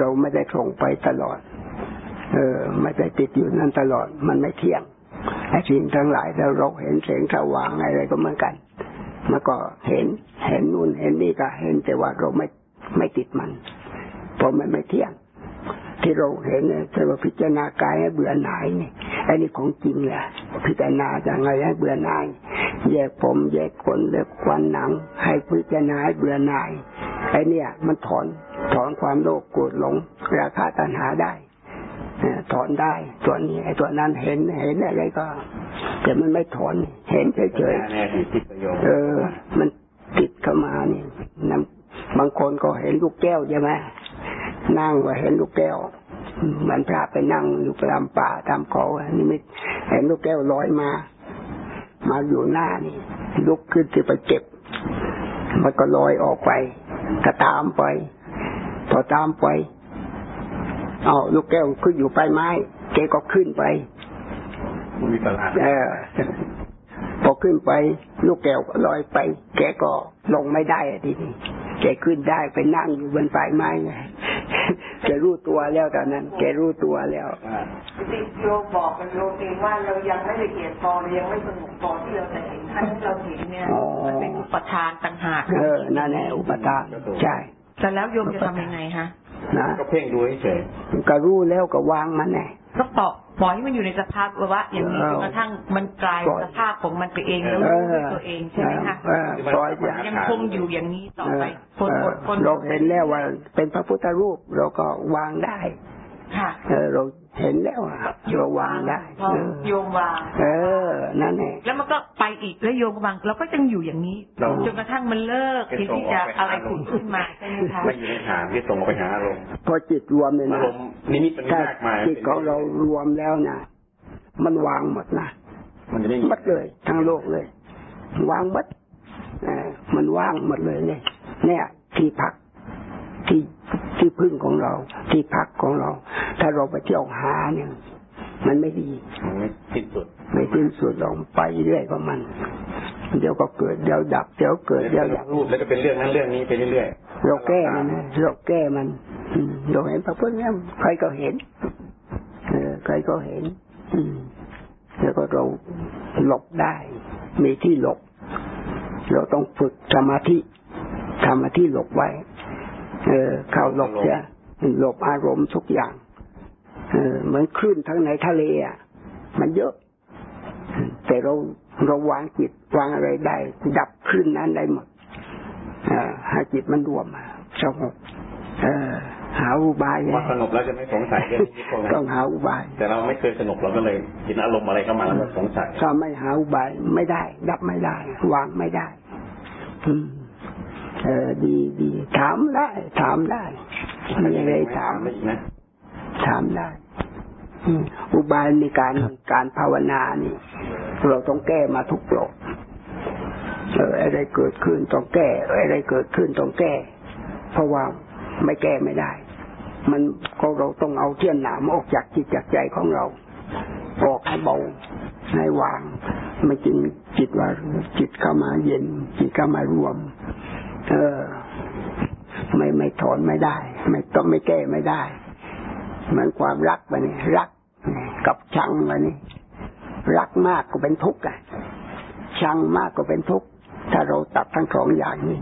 เราไม่ได้ส่งไปตลอด เออ ไม่ได้ติดอยู่นั่นตลอด มันไม่เที่ยงไอ้สิ่งทั้งหลายแล้วเราเห็นแสงสว่างอะไรก็เหมือนกันมันก็เห็น เห็นนู่นเห็นนี่ก็เห็นแต่ว่าเราไม่ไม่ติดมันเพราะมันไม่เที่ยง ที่เราเห็นเนี่ยถ้าเราพิจารณากายให้เบื่อหน่ายนี่ไอ้นี่ของจริงแหละพิจารณาอย่างไรให้เบื่อหน่าย แยกผมแยกขนเล็บควันหนัง ให้พิจารณาให้เบื่อหน่ายไอ้เนี่ย มันถอนถอนความโลภโกรธหลงราคะตัณหาได้เอ่อถอนได้ตัวนี้ไอ้ตัวนั้นเห็นเห็นอะไรก็ แต่มันไม่ถอนเห็นเฉยๆแน่ๆที่ติดประโยชน์เออ มันติดเข้ามานี่นำบางคนก็เห็นลูกแก้วใช่ไหม นั่งก็เห็นลูกแก้วเหมือนพระไปนั่งอยู่ตามป่าตามเขาอะนี่ไม่เห็นลูกแก้วลอยมา มาอยู่หน้านี่ลุกขึ้นที่ไปเก็บ มันก็ลอยออกไปก็ตามไป พอตามไปเอาลูกแก้วขึ้นอยู่ปลายไม้แกก็ขึ้นไปมีตลาดเออพอขึ้นไป ลูกแก้วก็ลอยไป แกก็ลงไม่ได้อะทีนี้แกขึ้นได้ไปนั่งอยู่บนปลายไม้ไง แกรู้ตัวแล้วตอนนั้น แกรู้ตัวแล้วติโยมบอกกันโยมเองว่าเรายังไม่ละเอียดพอเรายังไม่สงบพอที่เราจะเห็นท่านที่เราเห็นเนี่ยอ๋อมันเป็นอุปทานต่างหากเออนั่นแหละอุปทานใช่แต่แล้วโยมจะทำยังไงฮะนะก็เพ่งดูเฉยก็รู้แล้วก็วางมันไง ก็ปล่อยปล่อยให้มันอยู่ในสภาพวะอย่างนี้เออจนกระทั่งมันกลายปล่อยสภาพของมันไปเองแล้วเอรู้อด้วยตัวเองใช่ไหมคะเออปล่อยอย่างยังคงอยู่อย่างนี้ต่อเออไปคนเอออดคนเราเห็นแล้วว่าเป็นพระพุทธรูปเราก็วางได้ค่ะ เออเราเห็นแล้วอะเราวางได้พอเออโยมวาง เออ นั่นแหละแล้วมันก็ไปอีกแล้วโยมก็วางเราก็ยังอยู่อย่างนี้เราจนกระทั่งมันเลิกที่ที่จะอะไรขุ่นขึ้นมาใช่ไหมคะไม่อยู่ในฐานที่ส่งออกไปหาอารมณ์พอจิตรวมเนี่ยอานะรมณ์นิมิตมันถ้ามากมายจิตของเรารวมแล้วนะมันวางหมดนะมันจะไม่มีหมดเลย ทั้งโลกเลย วางหมดเออมันว่างหมดเลยเนี่ย เนี่ย ที่พัก ที่ที่พึ่งของเรา ที่พักของเรา ถ้าเราไปเที่ยวหาเนี่ย มันไม่ดีมันไม่สิ้นสุด ไม่สิ้นสุดลงไปเรื่อยของมันเดี๋ยวก็เกิดเดี๋ยวดับเดี๋ยวเกิดเดี๋ยวดับรูปแล้วก็เป็นเรื่องนั้นเรื่องนี้ไปเรื่อยๆเราแก้มันนะเราแก้มันอืมเราเห็นพระพุทธเนี่ยใครก็เห็นเออใครก็เห็น อืมแล้วก็เราหลบได้ มีที่หลบ เราต้องฝึกสมาธิสมาธิหลบไว้ เออเข้าหลบเสียหลบอารมณ์ทุกอย่างเออเหมือนคลื่นทั้งในทะเลอะมันเยอะ แต่เราเราวางจิตวางอะไรได้ ดับคลื่นนั้นได้หมดเออให้จิตมันรวมอะสงบเออหาอุบายว่าสงบแล้วจะไม่สงสัยเรื่องนี้พวกนั้ต้องนหาอุบาย แต่เราไม่เคยสงบเราก็เลยเห็นอารมณ์อะไรเข้ามาแล้วก็สงสัยถ้าไม่หาอุบายไม่ได้ ดับไม่ได้ วางไม่ได้ อืม เออดีดีถามได้ ถามได้มีอะไรถามได้อีกนะถามได้อืมอุบายในการการภาวนานี่ เราต้องแก้มาทุกโลกเอออะไรเกิดขึ้นต้องแก้อะไรเกิดขึ้นต้องแก้ เพราะว่าไม่แก้ไม่ได้ มันก็เราต้องเอาเทียนหนามออกจากจิตจากใจของเรา ออกให้เบาให้วาง ไม่จริงจิตว่าจิตเข้ามาเย็นจิตเข้ามารวม เออ ไม่ไม่ถอนไม่ได้ ไม่ต้องไม่แก้ไม่ได้ เหมือนความรักไปนี่รักกับชังไปนี่รักมากก็เป็นทุกข์อะชังมากก็เป็นทุกข์ถ้าเราตัดทั้งสองอย่างนี้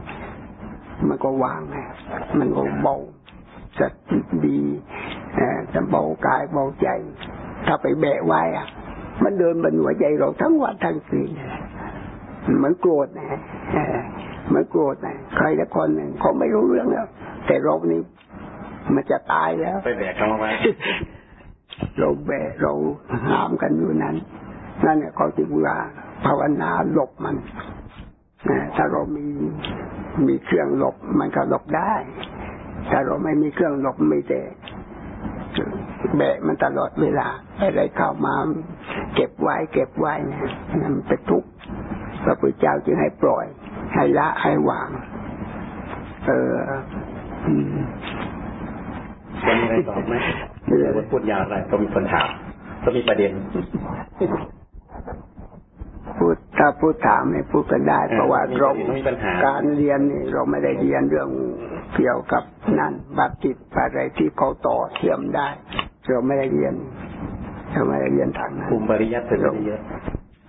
มันก็วางไงมันก็เบาจะดีเออจะเบากายเบาใจ ถ้าไปแบะไว้อะ มันเดินบนหัวใจเราทั้งวันทั้งคืนเหมือนโกรธนะ มือนโกรธนะใครละคนหนึ่งเขาไม่รู้เรื่องแล้ว แต่เรานี่มันจะตายแล้ว ไปแบกเขามาไว้เราแบะเราห้ามกันอยู่นั้น นั่นเนี่ยเขาจึงว่าภาวนาหลบมันนะถ้าเรามีมีเครื่องหลบมันก็หลบได้ ถ้าเราไม่มีเครื่องหลบไม่แต่แบะมันตลอดเวลาอะไรเข้ามาเก็บไว้เก็บไว้เนี่ยมันเป็นทุกข์พระพุทธเจ้าจึงให้ปล่อย ให้ละให้วาง เอออืมจะมีอะไรตอบไหมเดี๋ยวพูดยาวอะไรก็มีคนถามก็มีประเด็น พูดถ้าพูดถามเนี่ยพูดกันได้ เพราะว่ามีเรามีปัญหาการเรียนนี่เราไม่ได้เรียนเรื่องเกี่ยวกับนั่นบัตรจิตอะไรที่เขาต่อเทียมได้ เราไม่ได้เรียนเราไม่ได้เรียนทางนั้นภูมิปริยัติเป็นไม่ได้เยอะ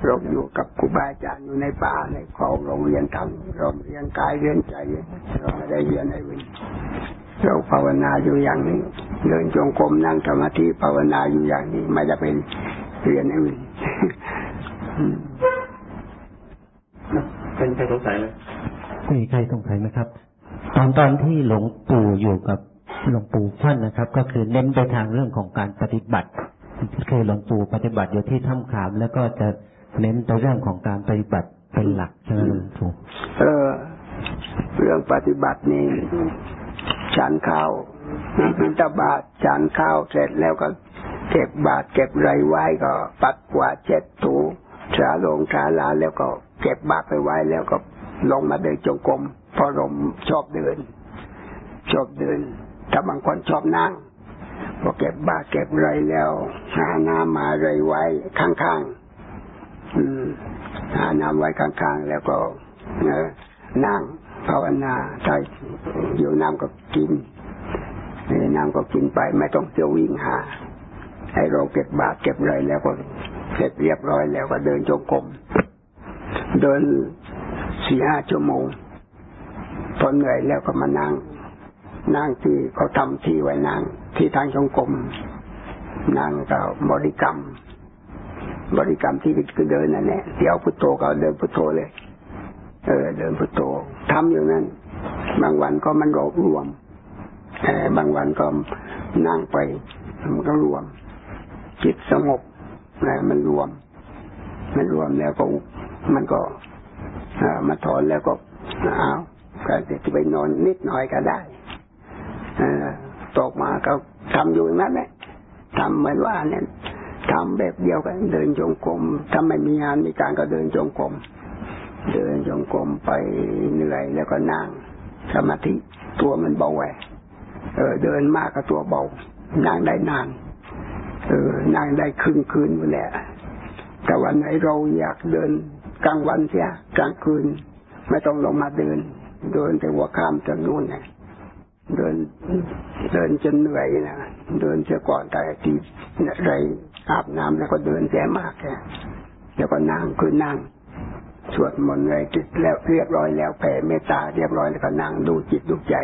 เราอยู่กับครูบาอาจารย์อยู่ในป่าในเขาเราเรียนทำเราเรียนกายเรียนใจเราไม่ได้เรียนอะไรเลยเราภาวนาอยู่อย่างนี้เดินจงกรมนั่งสมาธิภาวนาอยู่อย่างนี้ไม่ได้เป็นเรียนอะไรอื่นอืมเป็นใครสงสัยเลยไม่มีใครสงสัยไหมครับ ตอนตอนที่หลวงปู่อยู่กับหลวงปู่ฟั่นนะครับ ก็คือเน้นไปทางเรื่องของการปฏิบัติคือหลวงปู่ปฏิบัติอยู่ที่ถ้ำขามแล้วก็จะ เน้นไปเรื่องของการปฏิบัติเป็นหลักใช่ไหมหลวงปู่เออ เรื่องปฏิบัตินี่ฉันข้าวบิณฑบาตฉันข้าวเสร็จแล้วก็เก็บบาตรเก็บไรไว้ก็ ปัดกวาดเช็ดถูสาลงสาลาแล้วก็เก็บบาตรไปไว้แล้วก็ลงมาเดินจงกรมเพราะลมชอบเดิน ชอบเดินถ้าบางคนชอบนั่งพอเก็บบาตรเก็บไรแล้วหาน้ำมาไรไว้ข้างๆ หาน้ำไว้ข้างๆ แล้วก็นั่งภาวนาถ้าอยู่น้ำก็กินน้ำก็กินไป ไม่ต้องเที่ยววิ่งหา ให้เราเก็บบาตรเก็บอะไรแล้วก็เสร็จเรียบร้อยแล้วก็เดินจงกรมเดินสี่ห้าชั่วโมงพอเหนื่อยแล้วก็มานั่งนั่งที่เขาทำที่ไว้นั่งที่ทางจงกรมนั่งก็บริกรรม บริกรรมที่คือเดินนั่นแหละเดี๋ยวพุทโธก็เดินพุทโธเลย เออ เดินพุทโธทำอยู่นั้น บางวันก็มันรวบรวมเออบางวันก็นั่งไป มันก็รวม จิตสงบนะมันรวม มันรวมแล้วก็มันก็มาถอนแล้วก็เอาก็จะไปนอนนิดหน่อยก็ได้ตกมาก็ทำอยู่นั่นแหละทำเหมือนว่าเนี่ย ทำแบบเดียวกัน เดินจงกรมถ้าไม่มีงานมีการก็เดินจงกรมเดินจงกรมไปเหนื่อยแล้วก็นั่งสมาธิตัวมันเบาแหวเออ เดินมากก็ตัวเบา นั่งได้นาน เออ นั่งได้ครึ่งคืนแหละ แต่วันไหนเราอยากเดินกลางวันเสียกลางคืน ไม่ต้องลงมาเดิน เดินแต่หัวข้ามจนนู่นเนี่ยเดินเดินจนเหนื่อยนะเดินเสียก่อนแต่ที่ไร อาบน้ำแล้วก็เดินแย่มากแกแล้วก็นั่งคือนั่งสวดมนต์เลยจิตแล้วเรียบร้อยแล้วแผ่เมตตาเรียบร้อยแล้วก็นั่งดูจิตดูใจ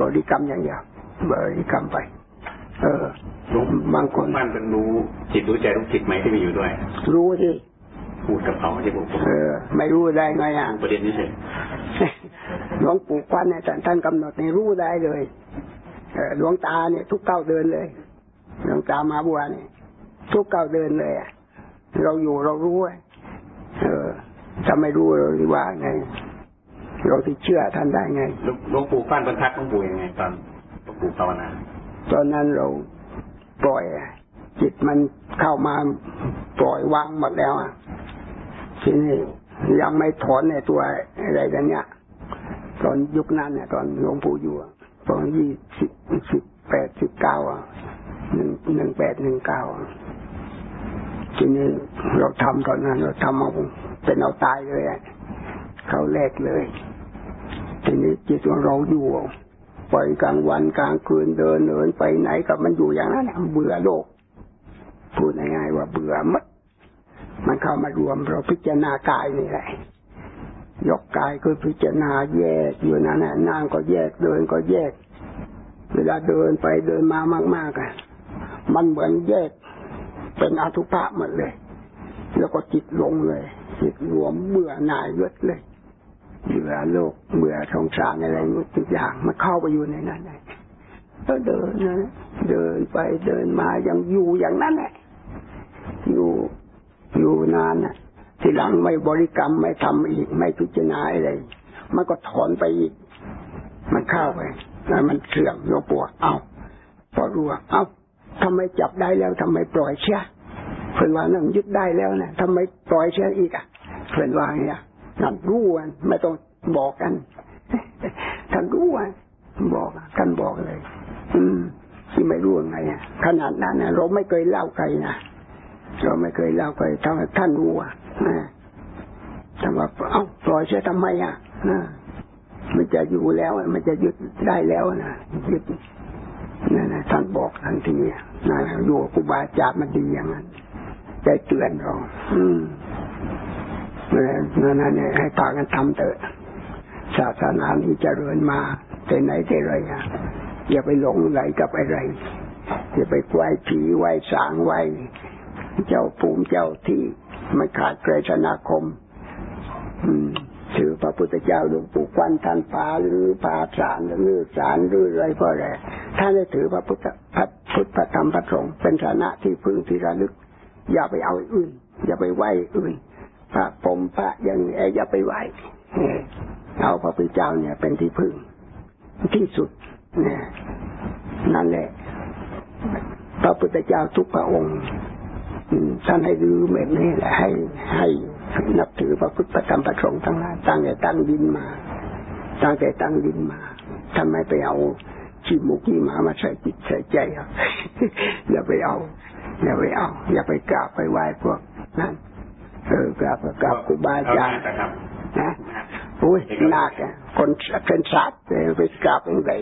บริกรรมอย่างเดียวบริกรรมไป เออบางคนมันเป็นรู้จิตรู้ใจรู้จิตไหมที่มีอยู่ด้วย รู้ที่พูดกับเขาที่ผมเออ ไม่รู้ได้ไงอะประเด็นนี้เฉยหลวงปู่ควันเนี่ยท่านกำหนดในรู้ได้เลยหลวงตาเนี่ย ทุกเก้าเดินเลยหลวงตามาบัวเนี่ย ทุกเก้าเดินเลยอะเราอยู่เรารู้เออถ้าไม่รู้เราดีว่าไง เราที่เชื่อท่านได้ไงหลวงปู่ฟันบรรทัดหลวงปู่ยังไงตอนหลวงปู่ภาวนาตอนนั้นเราปล่อยจิตมันเข้ามาปล่อยวางหมดแล้วอะทีนี้ยังไม่ถอนในตัวอะไรกันเนี่ยตอนยุคนั้นเนี่ยตอนหลวงปู่อยู่ตอนยี่สิบสิบแปดสิบเก้าหนึ่งหนึ่งแปดหนึ่งเก้า ทีนี้เราทำตอนนั้นเราทำเอาเป็นเอาตายเลยเขาแลกเลย ทีนี้จิตของเราอยู่ไปกลางวันกลางคืนเดินเดินไปไหนกับมันอยู่อย่างนั้นเบื่อโลก พูดง่ายๆว่าเบื่อมัดมันเข้ามารวมเราพิจารณากายนี่แหละยกกายคือพิจารณาแยกอยู่นั่นแหละนั่งก็แยกเดินก็แยก เวลาเดินไปเดินมามากๆอะมันเหมือนแยก เป็นอทุภะหมดเลย แล้วก็จิตลงเลย จิตรวมเบื่อหน่ายเยดเลยเบื่อโลกเบื่อสงสารอะไรทุกอย่างมันเข้าไปอยู่ในนั้นเลยก็เดินนะเดินไปเดินมายังอยู่อย่างนั้นแหละอยู่อยู่นานน่ะทีหลังไม่บริกรรมไม่ทำอีกไม่พิจารณาอะไรมันก็ถอนไปอีก มันเข้าไปแล้วมันเสื่อมโยปวดเอาพอรู้ว่าเอา ทำไมจับได้แล้วทำไมปล่อยเชื่อเพื่อนว่านั่งยึดได้แล้วนะทำไมปล่อยเชื่ออีกอะเพื่อนว่าเนี่ยท่านรู้วันไม่ต้องบอกกันท่านรู้วันบอกท่านบอกเลย อืมที่ไม่รู้ไงอะขนาดนั้นนะเราไม่เคยเล่าใครนะเราไม่เคยเล่าใครทำท่านรู้อะแต่ว่าเอ้าปล่อยเชื่อทำไมอะมันจะอยู่แล้วมันจะยึดได้แล้วนะยึด นั่นนะท่านบอกทันทีนั่นอยู่ครูบาอาจารย์มันดีอย่างนั้นใจเตือนเราอืมนั่นนั่นให้พากันทำเถอะศาสนานี้เจริญมาแต่ไหนแต่ไรอะอย่าไปหลงไหลกับอะไรอย่าไปไหว้ผีไหว้สางไหว้เจ้าภูมิเจ้าที่ไม่ขาดเกรชนาคม อืม ถือพระพุทธเจ้าหลวงปู่ควันท่านพาหรือพาสารหรือสารหรืออะไรก็อะไรท่านได้ถือพระพุทธพระพุทธธรรมพระสงฆ์เป็นฐานะที่พึ่งที่ระลึก อย่าไปเอาอื่น อย่าไปไหวอื่น พระปมพระอย่างนี้อย่าไปไหวเอาพระพุทธเจ้าเนี่ยเป็นที่พึ่ง ที่สุดเนี่ยนั่นแหละ พระพุทธเจ้าทุกพระองค์ท่านให้ดูแบบนี้แหละให้ให้ นับถือพระพุทธธรรมประสงค์ทั้งหลายตั้งแต่ตั้งดินมา ตั้งแต่ตั้งดินมาทำไมไปเอาขี้หมูขี้หมามาใส่จิตใส่ใจอะอย่าไปเอา อย่าไปเอา อย่าไปกราบไปไหว้พวกนั้นเออกราบกราบครูบาอาจารย์นะอุ้ยนาคคนเป็นสัตว์ไปกราบตรงไหน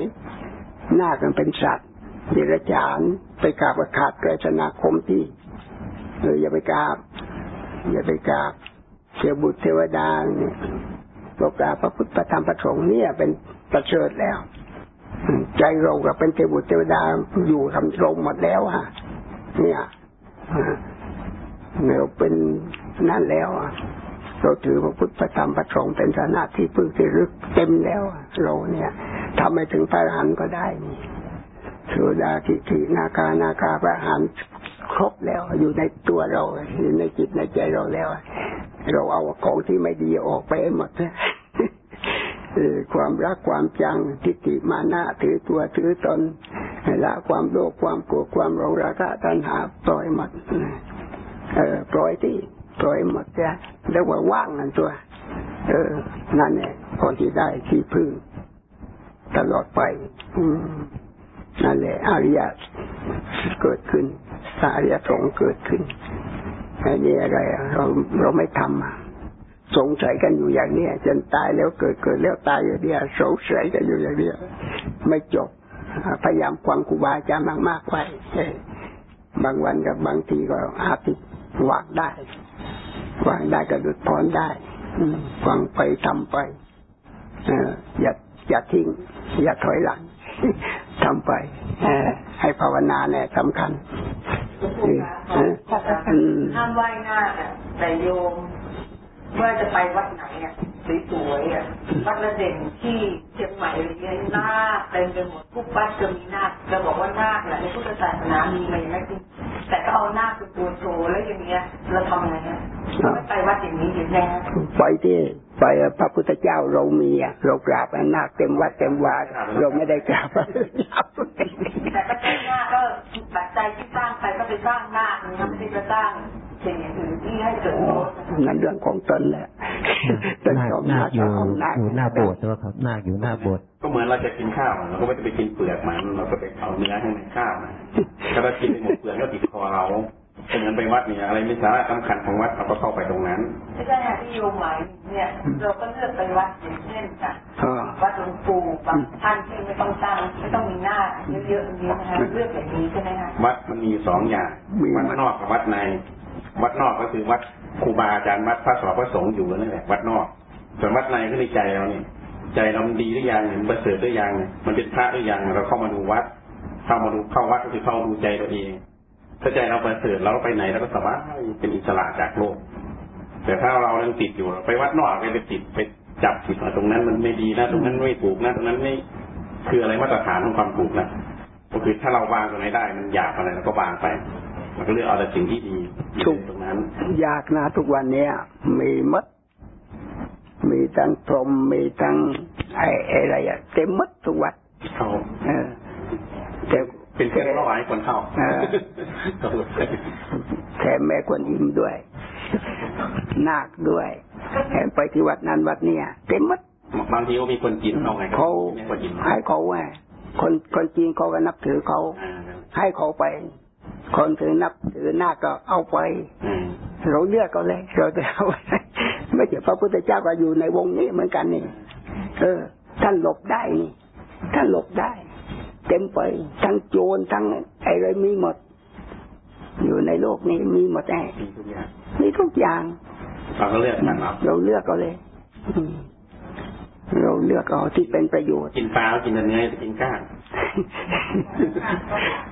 นาคเป็นสัตว์เดรัจฉานไปกราบขาดกระชนาคมที่เอออย่าไปกราบอย่าไปกราบ เทวบุตรเทวดาเนี่ยบอกกาพระพุทธธรรมประสงค์เนี่ยเป็นประเสริฐแล้ว ใจเรากับเป็นเทวบุตรเทวดาอยู่ทำตรงหมดแล้วฮะเนี่ยเราเป็นนั่นแล้วเราถือพระพุทธธรรมประสงค์เป็นฐานะที่พึ่งที่รึกเต็มแล้วเราเนี่ยทำให้ถึงพระอรหันต์ก็ได้นี่โสดาทิฏฐินาคานาคาพระหัน ครบแล้วอยู่ในตัวเราอยู่ในจิตในใจเราแล้ว เราเอาของที่ไม่ดีออกไปหมดความรักความจังทิฏฐิมานะถือตัวถือตนละความโลภความโกรธความหลงราคะตัณหาปล่อยหมดเออปล่อยที่ปล่อยหมดจะเรียกว่าว่างนั่นตัว เออ นั่นเนี่ยคนที่ได้ที่พึ่งตลอดไป อืม นั่นแหละอริยเกิดขึ้นอริยสงเกิดขึ้นไอ้นี่อะไรเราเราไม่ทำสงสัยกันอยู่อย่างนี้จนตายแล้วเกิดเกิดแล้วตายอย่างนี้สงสัยกันอยู่อย่างนี้ไม่จบพยายามฟังครูบาอาจารย์มากๆไว้บางวันกับบางทีก็อาทิวางได้วางได้ก็หลุดพ้นได้ฟังไปทำไปอย่าอย่าทิ้ง อย่าถอยหลัง ทำไปให้ภาวนาเนี่ยสำคัญห้ามไหว้หน้าแต่โยมเมื่อจะไปวัดไหนอะสวยๆอะวัดละเด่นที่เชียงใหม่อะไรเงี้ยหน้าเต็มไปหมดทุกวัดจะมีหน้าเราบอกว่าหน้าแหละในพุทธศาสนามีไหมไม่จริงแต่ก็เอาหน้าเป็นตัวโชว์แล้วอย่างเงี้ยเราทำไงฮะไม่ไปวัดอย่างนี้อยู่แน่ไปที่ ไปพระพุทธเจ้าเรามีอะเรากราบนาคเต็มวัดเต็มวาเราไม่ได้กราบพระพุทธเจ้าแต่ก็ใช้หน้าก็ปัจจัยที่สร้างไปก็ไปสร้างหน้านะไม่ได้ไปสร้างสิ่งอื่นที่ให้เกิดนั่นเรื่องของตนแหละนนาคนาอยู่อยู่หน้าโบสถ์ใช่ไหมครับนาคอยู่หน้าโบสถ์ก็เหมือนเราจะกินข้าวเราก็ไม่จะไปกินเปลือกมันเราก็ไปเอาเนื้อให้ในข้าวนะถ้าเรากินหมดเปลือกก็ติดคอเรา เป็นเหมือนไปวัดเนี่ยอะไรไม่สาระสำคัญของวัดเราก็เข้าไปตรงนั้นไม่ใช่ที่โยมหมายเนี่ยเราก็เลือกไปวัดอย่างเช่นค่ะวัดหลวงปู่บางท่านที่ไม่ต้องตั้งไม่ต้องมีหน้าเยอะๆอย่างนี้นะคะเลือกอย่างนี้ใช่ไหมคะวัดมันมีสองอย่างวัดนอกกับวัดใน วัดนอกก็คือวัดครูบาอาจารย์วัดพระสอบพระสงฆ์อยู่นั่นแหละวัดนอก ส่วนวัดในก็ในใจเราเนี่ยใจเรามันดีหรือยังมันประเสริฐหรือยังมันเป็นพระหรือยังเราเข้ามาดูวัด เข้ามาดูเข้าวัดก็คือเข้าดูใจตัวเอง ถ้าใจเราประเสริฐเราไปไหนเราก็สบายเป็นอิสระจากโลก แต่ถ้าเรายังติดอยู่ไปวัดนอกไปไปติดไปจับผิดตรงนั้นมันไม่ดีนะ ตรงนั้นไม่ถูกนะ ตรงนั้นไม่คืออะไรมาตรฐานของความถูกนะก็คือถ้าเราวางตรงไหนได้ มันอยากอะไรเราก็วางไปมันก็เลือกเอาแต่สิ่งที่ดีทุกตรงนั้นยากนะทุกวันเนี้ยมีมัดมีทั้งพรหมมีทั้งไอ้อะไรอะเต็มมัดทุกวัดเขาเออแต่ เป็นเครื่องล่อให้คนเข้าแถมแม่คนอิ่มด้วยนาคด้วยแถมไปที่วัดนั้นวัดเนี้ยเต็มมัดบางทีก็มีคนจีนเอาไงเขาให้เขาไงคนคนจีนเขาก็นับถือเขา ให้เขาไป คนถือนับถือหน้าก็เอาไปเราเลือกก็เลย เราจะเอาไม่ใช่พระพุทธเจ้าก็อยู่ในวงนี้เหมือนกันนี่ เออ ท่านหลบได้นี่ท่านหลบได้ เต็มไป ทั้งโจรทั้งอะไรมีหมด อยู่ในโลกนี้มีหมดแน่มีทุกอย่างเราก็เลือกกันเราเลือกก็เลยเราเลือกเอาที่เป็นประโยชน์ กินปลากินเนื้อกินก้าง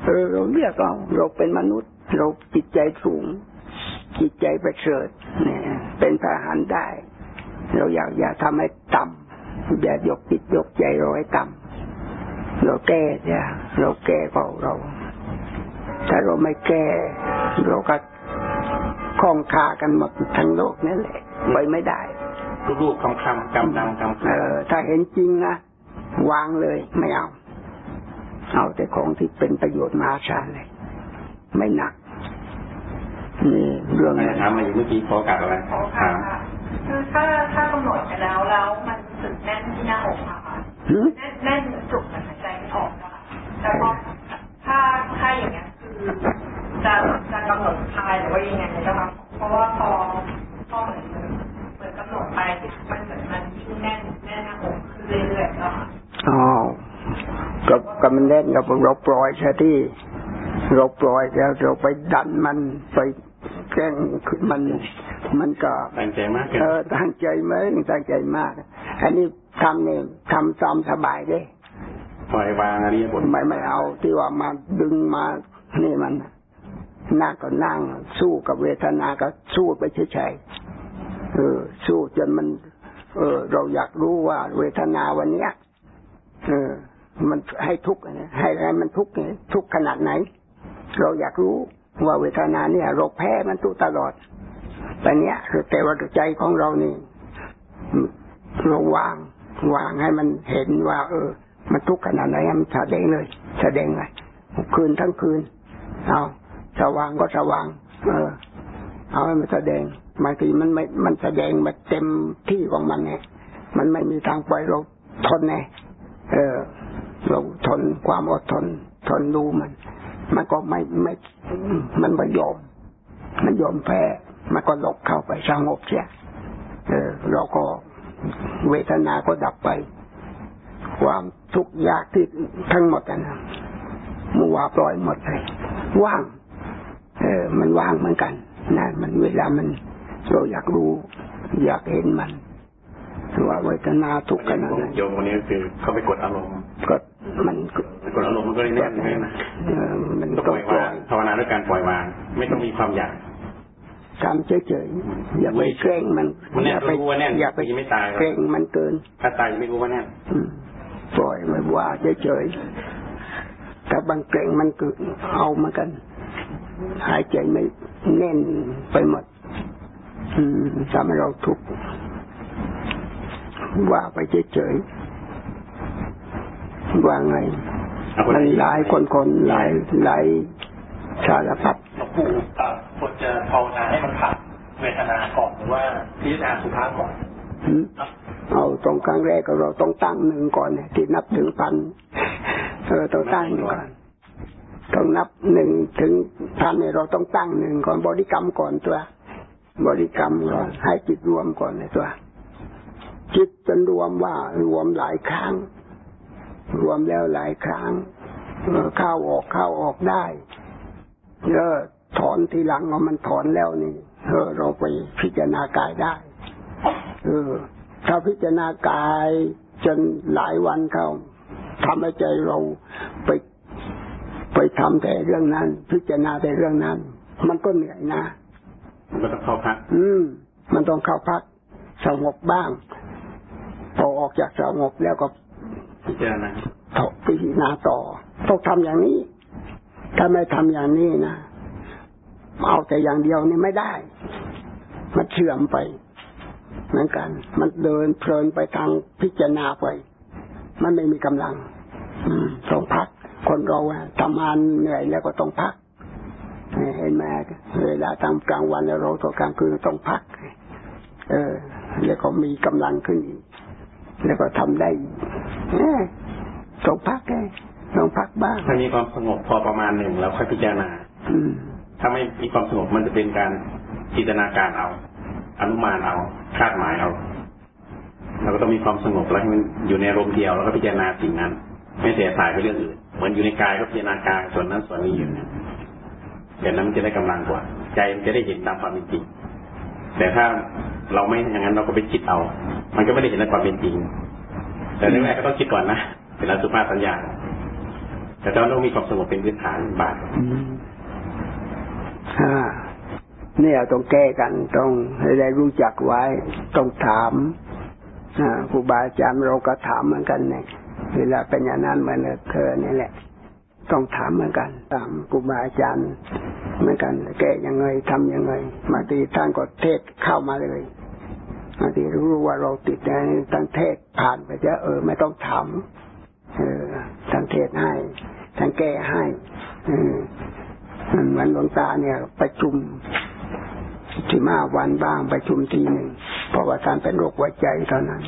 เออเราเลือกเอาเราเป็นมนุษย์ เราจิตใจสูง จิตใจประเสริฐเนี่ยเป็นทหารได้ เราอยากอย่าทำให้ต่ำอย่ายกจิตยกใจเราให้ต่ำ เราแก้เนี่ย เราแก้ของเรา ถ้าเราไม่แก้เราก็คล้องคากันหมดทั้งโลกนั่นแหละไปไม่ได้ลูกๆคำคำกำดังกำเออ ถ้าเห็นจริงนะวางเลยไม่เอา เอาแต่ของที่เป็นประโยชน์มาชาเลย ไม่หนักนี่เรื่องถามมาอยู่เมื่อกี้ขอการอะไรถามคือถ้าถ้ากำหนดไปแล้วแล้วมันสึกแน่นที่หน้าอกค่ะแน่นแน่นจุกแต่หายใจไม่ออกนะคะ แต่พอถ้าถ้าอย่างเงี้ยคือจะจะกำหนดคลายหรือว่ายังไงเจ้าคะเพราะว่าพอพอเหมือนเหมือนกำหนดไปมันเหมือนมันยิ่งแน่นแน่นหน้าอกขึ้นเรื่อยๆแล้วค่ะอ๋อกับกับมันเล่นกับเราปล่อยใช่ที่เราปล่อยแล้วเราไปดันมันไปแกล้งมันมันก็ตั้งใจมากเออตั้งใจไหมตั้งใจมาก อันนี้ทำเนี่ยทำซ้อมสบายเลย ปล่อยวางอะไรบนไม่ไม่เอา ที่ว่ามาดึงมานี่มันนั่งก็นั่ง สู้กับเวทนาก็สู้ไปเฉยๆเออ สู้จนมัน เออ เราอยากรู้ว่า เวทนาวันเนี้ยเออ มันให้ทุกข์ให้ให้มันทุกข์ทุกข์ขนาดไหน เราอยากรู้ว่าเวทนาเนี่ย เราแพ้มันทุกตลอดแต่เนี้ยแต่ว่าใจของเรานี่เราวางวางให้มันเห็นว่า เออ มันทุกข์ขนาดไหนมันแสดงเลย แสดงเลยคืนทั้งคืน เอาสว่างก็สว่าง เออ เอาให้มันแสดงบางทีมันไม่มันแสดงมาเต็มที่ของมันเนี่ยมันไม่มีทางปล่อยเราทนไงเออ เราทนความอดทน ทนดูมัน มันก็ไม่ไม่ มันไม่ยอม มันยอมแพ้มันก็หลบเข้าไปสงบเสียเออ เราก็เวทนาก็ดับไป ความทุกข์ยากที่ทั้งหมดนะมัวปล่อยหมดเลยว่าง เออ มันว่างเหมือนกันนะมันเวลามันเราอยากรู้ อยากเห็นมันว่าเวทนาทุกข์ขนาดไหนโยมวันนี้คือเขาไปกดอารมณ์ก็มันกดอารมณ์มันก็เลยแน่นนะมันต้องปล่อยวางภาวนาด้วยการปล่อยวาง ไม่ต้องมีความอยากทำเฉยๆอย่าไปเกรงมันอย่าไปอย่าไปไม่ตายเกรงมันเกินถ้าตายไม่รู้ว่าแน่ปล่อยมัน ว่าเฉยๆถ้าบางเกรงมันเกิดเอามากัน หายใจไม่แน่นไปหมดทำให้เราทุกข์ว่าไปเฉยๆว่าไงมันหลายคนคนหลายหลายสารพัดหลวงปู่ควรจะภาวนาให้มันผ่านเวทนาก่อนหรือว่าพิจารณาสุภาก่อน เอาตรงครั้งแรกก็เราต้องตั้งหนึ่งก่อนเนี่ยที่นับถึงพันเออต้องตั้งก่อนต้องนับหนึ่งถึงพันเนี่ยเราต้องตั้งหนึ่งก่อนบริกรรมก่อนตัว บริกรรมก่อนให้จิตรวมก่อนในตัว จิตจนรวมว่ารวมหลายครั้ง รวมแล้วหลายครั้งเข้าออกเข้าออกได้เออถอนทีหลังว่ามันถอนแล้วนี่เออเราไปพิจารณากายได้ เออ ถ้าพิจารณากายจนหลายวันเข้าทำให้ใจเราไปไปทำแต่เรื่องนั้น พิจารณาแต่เรื่องนั้น มันก็เหนื่อยนะมันก็ต้องเข้าพัก อืม มันต้องเข้าพักสงบบ้าง พอออกจากสงบแล้วก็พิจารณาพิจารณาต่อต้องทำอย่างนี้ ถ้าไม่ทำอย่างนี้นะเอาแต่อย่างเดียวนี่ไม่ได้ มันเชื่อมไป เหมือนกัน มันเดินเพลินไปทางพิจารณาไป มันไม่มีกำลังอืมต้องพัก คนเราทำงานเหนื่อยแล้วก็ต้องพักเห็นไหมเวลาทำกลางวันแล้วเราตัวกลางคืนต้องพัก เออ แล้วก็มีกำลังขึ้นอีกแล้วก็ทำได้ต้องพักไงต้องพักบ้างถ้ามีความสงบพอประมาณหนึ่งแล้วค่อยพิจารณาถ้าไม่มีความสงบมันจะเป็นการจินตนาการเอา อนุมานเอาคาดหมายเอาเราก็ต้องมีความสงบแล้วให้มันอยู่ในรมเดียวแล้วก็พิจารณาสิ่งนั้น ไม่เสียสายไปเรื่องอื่นเหมือนอยู่ในกายก็พิจารณากายส่วนนั้นส่วนนี้อยู่เนี่ยแบบนั้นมันจะได้กำลังกว่า ใจมันจะได้เห็นตามความเป็นจริงแต่ถ้าเราไม่อย่างนั้นเราก็ไปคิดเอา มันก็ไม่ได้เห็นในความเป็นจริง แต่ในแรกก็ต้องคิดก่อนนะเป็นอสุภาสัญญา แต่ต้องมีความสงบเป็นพื้นฐานบาทอ่า เนี่ยต้องแก้กันต้องให้ได้รู้จักไว้ ต้องถามครูบาอาจารย์เราก็ถามเหมือนกันเนี่ยเวลาเป็นอย่างนั้นเหมือนเธอนี่แหละ ต้องถามเหมือนกันถามครูบาอาจารย์เหมือนกัน แก้ยังไงทำยังไงบางทีท่านก็เทศเข้ามาเลยบางทีรู้ว่าเราติดในท่านเทศผ่านไปจะเออ ไม่ต้องถามเออท่านเทศให้ท่านแก้ให้เออเหมือนหลวงตาเนี่ย ประชุม ที่มาวันบ้างประชุมทีหนึ่งเพราะว่าท่านเป็นโรคหัวใจเท่านั้น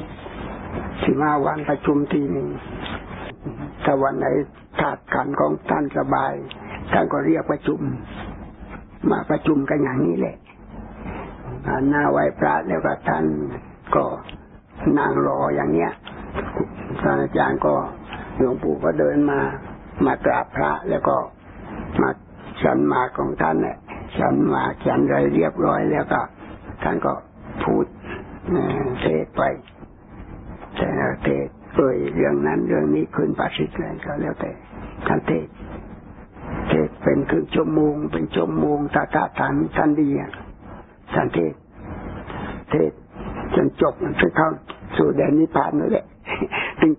ที่มาวันประชุมทีหนึ่งถ้าวันไหนถาดขันของท่านสบายท่านก็เรียกประชุม มาประชุมกันอย่างนี้แหละหน้าไหวพระแล้วก็ท่านก็นั่งรออย่างเนี้ยท่านอาจารย์ก็หลวงปู่ก็เดินมามากราบพระแล้วก็มาฉันมาของท่านเนี่ย ฉันมาฉันอะไรเรียบร้อยแล้วก็ ท่านก็พูดเทศไปแต่เทศเอ่ยเรื่องนั้นเรื่องนี้ขึ้นปัสสิทธิ์อะไรก็แล้วแต่ท่านเทศเทศเป็นครึ่งชั่วโมงเป็นชั่วโมงตาตาท่านท่านดีอะท่านเทศเทศจนจบมันเข้าสู่แดนนิพพานนั่นแหละถึง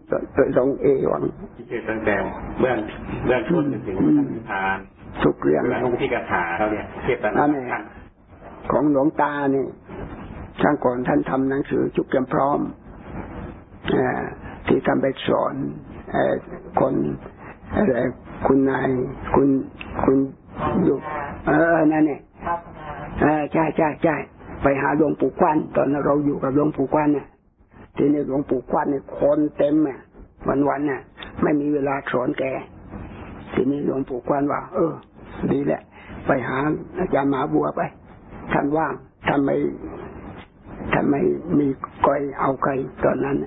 ตรงเอวังที่คือตั้งแต่เบื้องเบื้องต้นจนถึงสันนิพพาน ทุกเรื่องเรื่องที่กถาเขาเนี่ยเทศนานั่นเองท่านของหลวงตาเนี่ยครั้งก่อนท่านทำหนังสือชุกเตรียมพร้อมเออที่ท่านไปสอนเอ่อคนอะไรคุณนายคุณคุณอยู่เออนั่นเนี่ยเออใช่ใช่ใช่ไปหาหลวงปู่กวันตอนนั้นเราอยู่กับหลวงปู่กวันเนี่ยทีนี้หลวงปู่กวันเนี่ยคนเต็มอะวันวันๆน่ะ ไม่มีเวลาสอนแกทีนี้หลวงปู่กวนว่า เออ ดีแหละ ไปหาอาจารย์หมาบัวไปท่านว่างท่านไม่ท่านไม่มีก้อยเอาใครตอนนั้น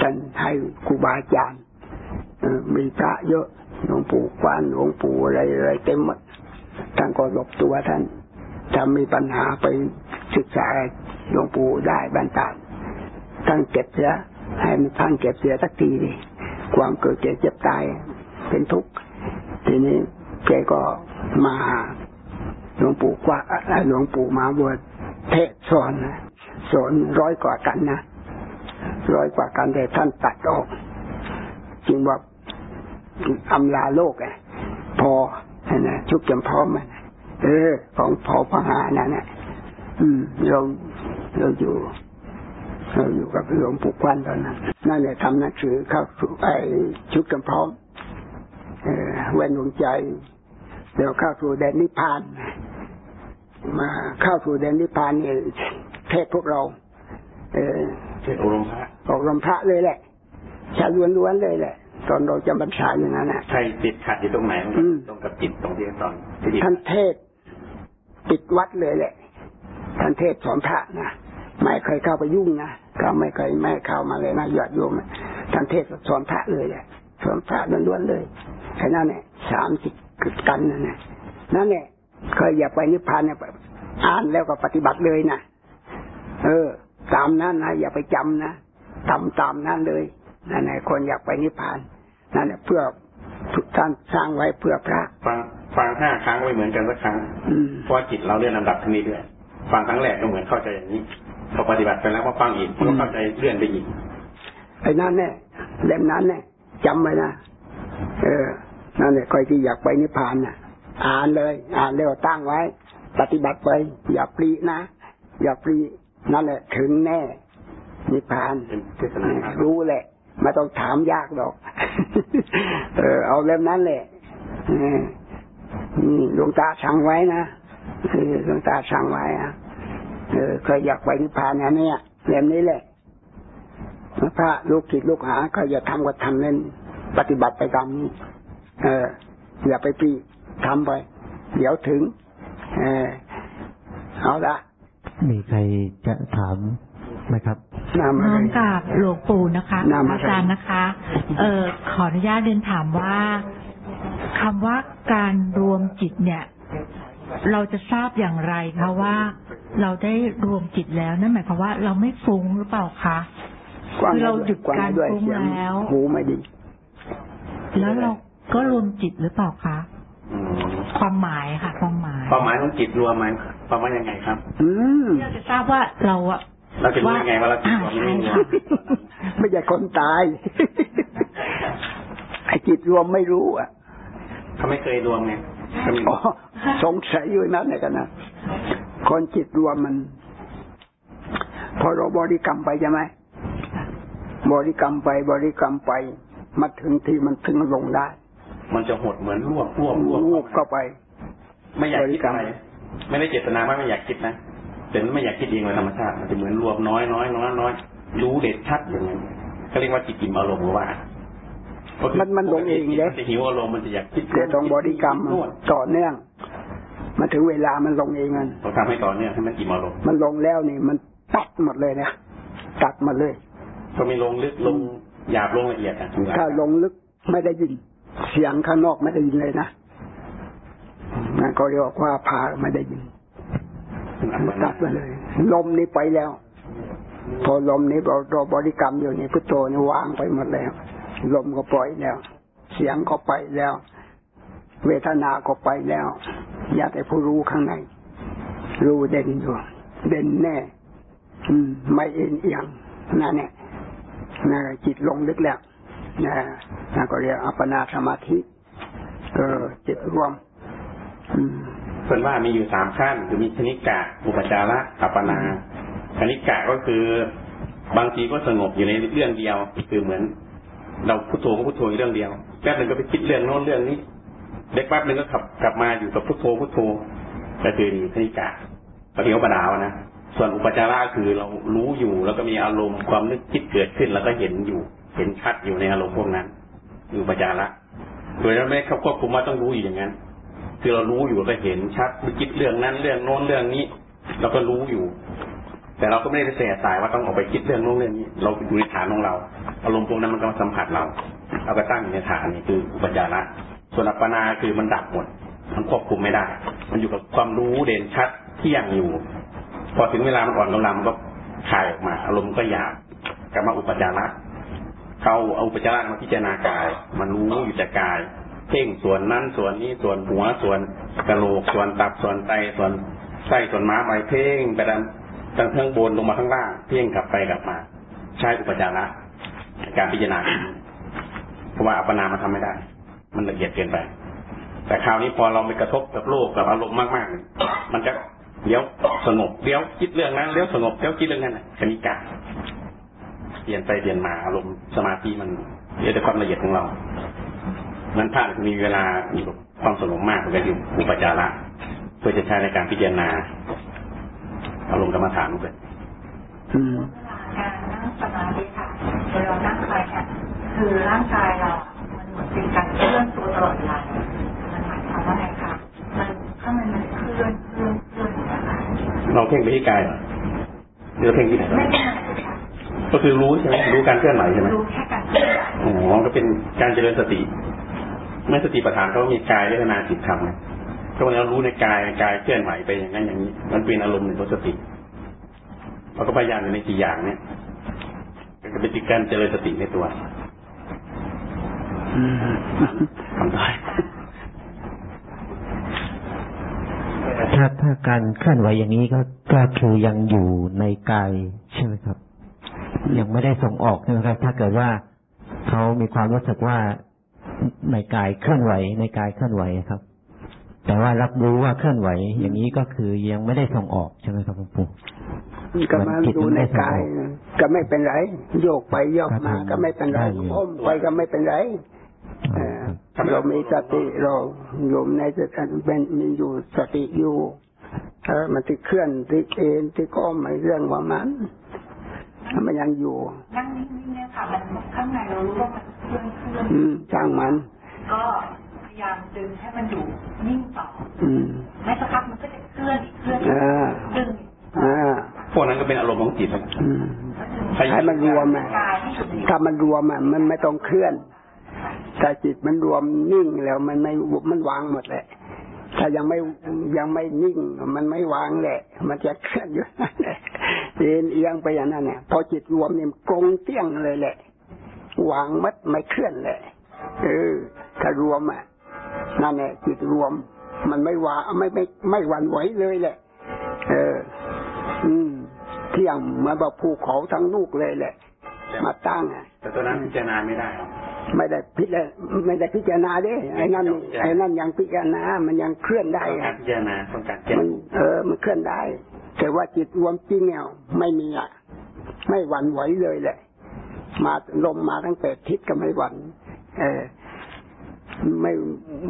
ท่านให้ครูบาอาจารย์มีพระเยอะหลวงปู่กวานหลวงปู่อะไรอะไรเต็มหมดท่านก็หลบตัวท่านถ้ามีปัญหาไปศึกษาหลวงปู่ได้บรรดาท่านเก็บเสียให้มันท่านเก็บเสียสักทีดิความเกิดเจ็บเจ็บตายเป็นทุกข์ทีนี้ แกก็มาหลวงปู่กว่าหลวงปู่มาบวชเทศสอนนะสอนร้อยกว่ากันนะร้อยกว่ากันแต่ท่านตัดออกจึงว่าอำลาโลกไงพอนะชุกจำพร้อมอะเออ ของพอพระหานั่นนะอืมเราเราอยู่เราอยู่กับหลวงปู่กวันตอนนั้นนั่นแหละทำหนังสือเข้าสู่ไอ้ชุดกันพร้อมเออแว่นดวงใจ เดี๋ยวเข้าสู่แดนนิพพาน มาเข้าสู่แดนนิพพานเนี่ยเทศพวกเรา เออเทศอบรมพระออกลมพระเลยแหละชาล้วนๆเลยแหละตอนเราจำพรรษาอย่างนั้นน่ะใช่ติดขัดอยู่ตรงไหนมันอืมตรงกับจิตตรงที่ตอนที่ท่านเทศปิดวัดเลยแหละท่านเทศสอนพระนะไม่เคยเข้าไปยุ่งนะก็ไม่เคยไม่เข้ามาเลยนะหยอดโยมอะท่านเทศสอนพระเลยแหละสอนพระล้วนๆเลยแค่นั้นเนี่ยสามสิบ กันนั่นแหละนั่นแหละเคยอยากไปนิพพานเนี่ยอ่านแล้วก็ปฏิบัติเลยนะเออ ตามนั้นนะอย่าไปจำนะทำตามนั้นเลยนั่นแหละคนอยากไปนิพพานนั่นแหละเพื่อทุกท่านสร้างไว้เพื่อพระ ฟังฟังห้าครั้งไม่เหมือนกันสักครั้งอืมเพราะว่าจิตเราเลื่อนลำดับขึ้นเรื่อยๆฟังครั้งแรกก็เหมือนเข้าใจอย่างนี้พอปฏิบัติไปแล้วก็ฟังอีกก็เข้าใจเลื่อนไปอีกไอ้นั่นเนี่ยเล่มนั้นเนี่ยจำไว้นะเออ นั่นเนี่ยคอยที่อยากไปนิพพานน่ะ อ่านเลย อ่านแล้วตั้งไว้ ปฏิบัติไป อย่าปลีนะ อย่าปลีนั่นแหละถึงแน่ นิพพานเป็นเทศนาครับรู้แหละไม่ต้องถามยากหรอก เออ เอาเล่มนั้นแหละเออนี่หลวงตาสั่งไว้นะเออหลวงตาสั่งไว้อะเออเคยอยากไปนิพพานนะเนี่ยเล่มนี้แหละพระลูกศิษย์ลูกหาก็อย่าทำก็ทำเล่นปฏิบัติไปตามนี้ เออ อย่าไปปีทำไป เดี๋ยวถึง เออเอาละมีใครจะถามไหมครับนำอะน้ไรอมกับหลวงปู่นะคะนำอะไรอาจารย์นะคะ เออขออนุญาตเรียนถามว่าคำว่าการรวมจิตเนี่ย เราจะทราบอย่างไรคะว่า เราได้รวมจิตแล้วนั่นหมายความว่าเราไม่ฟุ้งหรือเปล่าคะกว้างคือเราหยุดกว้งการด้วยฟุ้งเสียแล้วหูไม่ดี แล้วเรา ก็รวมจิตหรือเปล่าคะอืมความหมายค่ะ ความหมาย ความหมายของจิตรวมไหมความหมายยังไงครับ อืมเราจะทราบว่าเราอะเราจะรู้ยังไงว่าเราจิตอ่ารวมใช่ไม่รวค่ะมไม่ใช่คนตายไอ้จิตรวมไม่รู้ อะเขาไม่เคยรวมไงก็มีอ๋อสงสัยอยู่นั่นเนี่ยกันนะคนจิตรวมมัน พอเราบริกรรมไปใช่ไหมบริกรรมไปบริกรรมไป มาถึงที่มันถึงลงได้ มันจะหดเหมือนรวบรวบรวบวูบเข้าไป ไม่อยากคิดอะไรบริกรรมไม่ได้เจตนาว่าไม่อยากคิดนะแต่ไม่อยากคิดเองโดยธรรมชาติ มันจะเหมือนรวบน้อยน้อยน้อยน้อยรู้เด็ดชัดอย่างนั้นเขาเรียกว่าจิตอิ่มอารมณ์หรือว่าก็คือมันมันลงเองเลยมันจะหิวอารมณ์มันจะอยากคิดแต่ต้องบริกรรมนวดต่อเนื่องมาถึงเวลามันลงเองมันต้องทำให้ต่อเนื่องให้มันอิ่มอารมณ์มันลงแล้วนี่มันตัดหมดเลยนะตัดหมดเลย ก็ไม่ลงลึกลงหยาบลงละเอียดอะถ้าลงลึกไม่ได้ยิน เสียงข้างนอกไม่ได้ยินเลยนะนั่นก็เรียกว่าพาไม่ได้ยินมันตัดไปเลย ลมนี้ไปแล้ว พอลมนี้เราบริกรรมอยู่นี่พุทโธนี่วางไปหมดแล้ว ลมก็ปล่อยแล้ว เสียงก็ไปแล้ว เวทนาก็ไปแล้วอยากให้ผู้รู้ข้างใน รู้เด่นอยู่เด่นแน่ อืม ไม่เอ็นเอียงนั่นเนี่ยนะจิตลงลึกแล้ว นะนะก็เรียกอัปปนาสมาธิเออจิตรวมส่วนว่ามีอยู่สามขั้นคือมีชนิกะ อุปจาระอัปปนาชนิกะก็คือบางทีก็สงบอยู่ในเรื่องเดียว คือเหมือน เราพุทโธก็พุทโธอยู่เรื่องเดียวแป๊บหนึ่งก็ไปคิดเรื่องโน้นเรื่องนี้เด็กแป๊บหนึ่งก็ขับกลับมาอยู่กับพุทโธพุทโธก็คือชนิกะปฏิโยปดาวนะส่วนอุปจาระคือเรารู้อยู่แล้วก็มีอารมณ์ความนึกคิดเกิดขึ้นแล้วก็เห็นอยู่ เห็นชัดอยู่ในอารมณ์พวกนั้นคืออุปจาระโดยเราไม่เขาควบคุมว่าต้องรู้อยู่อย่างนั้น คือเรารู้อยู่ก็เห็นชัดคิดเรื่องนั้นเรื่องโน้นเรื่องนี้ เราก็รู้อยู่ แต่เราก็ไม่ได้เสียสายว่าต้องออกไปคิดเรื่องโน้นเรื่องนี้ เราอยู่ในฐานของเรา อารมณ์พวกนั้นมันก็สัมผัสเราเราก็ตั้งอยู่ในฐานนี้คืออุปจาระส่วนอัปปนาคือมันดับหมดมันควบคุมไม่ได้ มันอยู่กับความรู้เด่นชัดเที่ยงอยู่ พอถึงเวลามันอ่อนกำลังมันก็คลายออกมา อารมณ์ก็หยาบกลับมาอุปจาระ เขาเอาอุปจาระมาพิจารณากาย มันรู้อยู่แต่กายเพ่งส่วนนั้นส่วนนี้ส่วนหัวส่วนกระโหลกส่วนตับส่วนไตส่วนไส้ส่วนม้าไปเพ่งไปดันตั้งเทิงบนลงมาข้างล่างเพ่งกลับไปกลับมา ใช้อุปจาระในการพิจารณาเพราะว่าอัปปนามันทำไม่ได้ มันละเอียดเกินไป แต่คราวนี้พอเราไปกระทบกับโลกกับอารมณ์มากๆ มันจะเดี๋ยวสงบเดี๋ยวคิดเรื่องนั้นเดี๋ยวสงบเดี๋ยวคิดเรื่องนั้นคณิกา เปลี่ยนไปเปลี่ยนมาอารมณ์สมาธิมันเดี๋ยวแต่ความละเอียดของเรานั้นพระมีเวลาอยู่กับความสงบมากก็อยู่อุปจาระเพื่อจะใช้ในการพิจารณาอารมณ์กรรมฐานด้วยอืมการนั่งสมาธิค่ะเวลานั่งไปค่ะคือร่างกายเรา มันเหมือนเป็นการเคลื่อนตัวตลอดเวลามันหมายความว่าไงคะมันถ้ามันมันเคลื่อนเคลื่อนเคลื่อนอย่างไรเราเพ่งไปที่กายเหรอหรือเราเพ่งที่ไหนไม่เป็นไรค่ะ ก็คือรู้ใช่ไหมรู้การเคลื่อนไหวใช่ไหมรู้แค่การเคลื่อนไหวอ๋อก็เป็นการเจริญสติไม่สติปัฏฐานเขามีกายเวทนาจิตธรรมไงก็เรารู้ในกายกายเคลื่อนไหวไปอย่างนั้นอย่างนี้ มันเป็นอารมณ์หนึ่งของสติเราก็พยายามอยู่ในสี่อย่างเนี่ยก็เป็นการเจริญสติในตัวอืมทำได้ถ้าถ้าการเคลื่อนไหวอย่างนี้ก็ก็คือยังอยู่ในกายใช่ไหมครับ ยังไม่ได้ส่งออกใช่ไหมครับ ถ้าเกิดว่าเขามีความรู้สึกว่าในกายเคลื่อนไหวในกายเคลื่อนไหวครับ แต่ว่ารับรู้ว่าเคลื่อนไหว อย่างนี้ก็คือยังไม่ได้ส่งออกใช่ไหมครับหลวงปู่ก็มาดูในกายก็ไม่เป็นไร โยกไปโยกมาครับก็ไม่เป็นไรได้อยู่อ้อมไปก็ไม่เป็นไรเออเรามีสติเราอยู่ในสติเป็นมีอยู่สติอยู่เออมันที่เคลื่อนที่เอ็นที่ก้มไอ้เรื่องว่า มันมันยังอยู่นั่งนิ่งๆเนี่ยค่ะมันข้างในเรารู้ว่ามันเคลื่อนเคลื่อนอืมช่างมัน ก็พยายามดึงให้มันอยู่นิ่งต่ออืมไม่สักพักมันก็จะเคลื่อนอีกเคลื่อนอีกอ่าดึงอ่าพวกนั้นก็เป็นอารมณ์ของจิตนะอืมให้มันรวมอะกายที่อยู่ในถ้ามันรวมอะมันไม่ต้องเคลื่อนถ้าจิตมันรวมนิ่งแล้วมันไม่มันวางหมดแหละถ้ายังไม่ยังไม่นิ่ง มันไม่วางแหละ มันจะเคลื่อนอยู่นั่นแหละ เอ็นเอียงไปอย่างนั้นเนี่ยพอจิตรวมเนี่ยกงเตี้ยงเลยแหละวางมัดไม่เคลื่อนแหละเออถ้ารวมอะนั่นแหละจิตรวม มันไม่วาไม่ไม่ไม่หวั่นไหวเลยแหละ เออ อืมเที่ยงเหมือนแบบภูเขาทั้งลูกเลยแหละ มาตั้งอะแต่ตัวนั้นพิจารณาไม่ได้หรอกไม่ได้พิจารไม่ได้พิจารณาเด้ไอ้นั่นไอ้นั่นยังพิจารณา มันยังเคลื่อนได้ต้องการอะพิจารณาต้องการแก้มันเออ มันเคลื่อนได้ แต่ว่าจิตรวมจริงเนี่ยไม่มีอะ ไม่หวั่นไหวเลยแหละ มาลมมาทั้งแปดทิศก็ไม่หวั่นเออไม่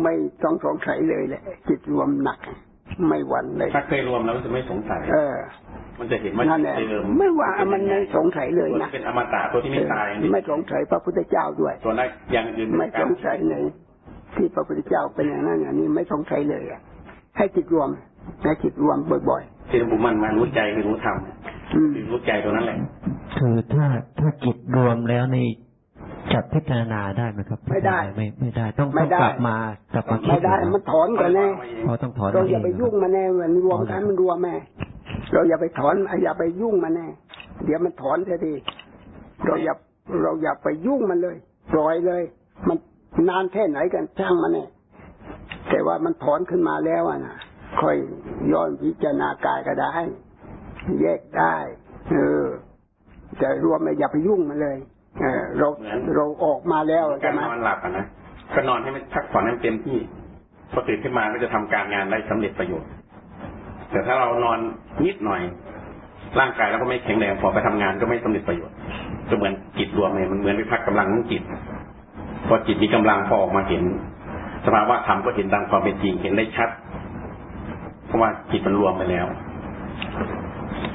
ไม่ต้องสงสัยเลยแหละ จิตรวมหนัก ไม่หวั่นเลยถ้าเคยรวมแล้วมันจะไม่สงสัยเออ มันจะเห็นว่านั่นแหละเดิมไม่ว่ามันไม่สงสัยเลยตัวนะที่เป็นอมตะตัวที่ไม่ตายไม่สงสัยพระพุทธเจ้าด้วยตัวนั้นอย่างอื่นไม่สงสัยในที่พระพุทธเจ้าเป็นอย่างนั้นอย่างนี้ไม่สงสัยเลยอะให้จิตรวมให้จิตรวมบ่อย ที่หลวงปู่มันมารู้ใจคือรู้ธรรมๆอืมคือรู้ใจตัวนั้นแหละคือถ้าถ้าจิตรวมแล้วในจะพิจารณาได้ไหมครับ ไม่ได้ไม่ไม่ได้ต้องไม่ต้องได้กลับมากลับมาคิไม่ดได้เหรอมันถอนก่อนแน่เพราะต้องถอนเราอย่าไปเงยุ่งมันแน่มันรวมกันมันรวมแม่เราอย่าไปถอนอย่าไปยุ่งมันแน่เดี๋ยวมันถอนเสียทีเราอย่าเราอย่าไปยุ่งมันเลยปล่อยเลย มันนานแค่ไหนกันช่างมันแน่แต่ว่ามันถอนขึ้นมาแล้วอะนะ ค่อยย้อนพิจารณากายก็ได้ แยกได้ เออแต่รวมเลยอย่าไปยุ่งมันเลย เออเราเหมือนเราออกมาแล้วกาใช่รไหมนอนหลับอะนะก็นอนให้มันพักผ่อนให้มันเต็มที่พอตื่นขึ้นมาก็จะทำการงานได้สำเร็จประโยชน์ แต่ถ้าเรานอนนิดหน่อย ร่างกายเราก็ไม่แข็งแรงพอไปทำงานก็ไม่สำเร็จประโยชน์ก็เหมือนจิตรวมเนี่ยมันเหมือนไปพักกำลังของจิต พอจิตมีกำลังพอออกมาเห็น สภาวะธรรมก็เห็นตามความเป็นจริงเห็นได้ชัดเพ ราะว่าจิตมันรวมไปแล้ว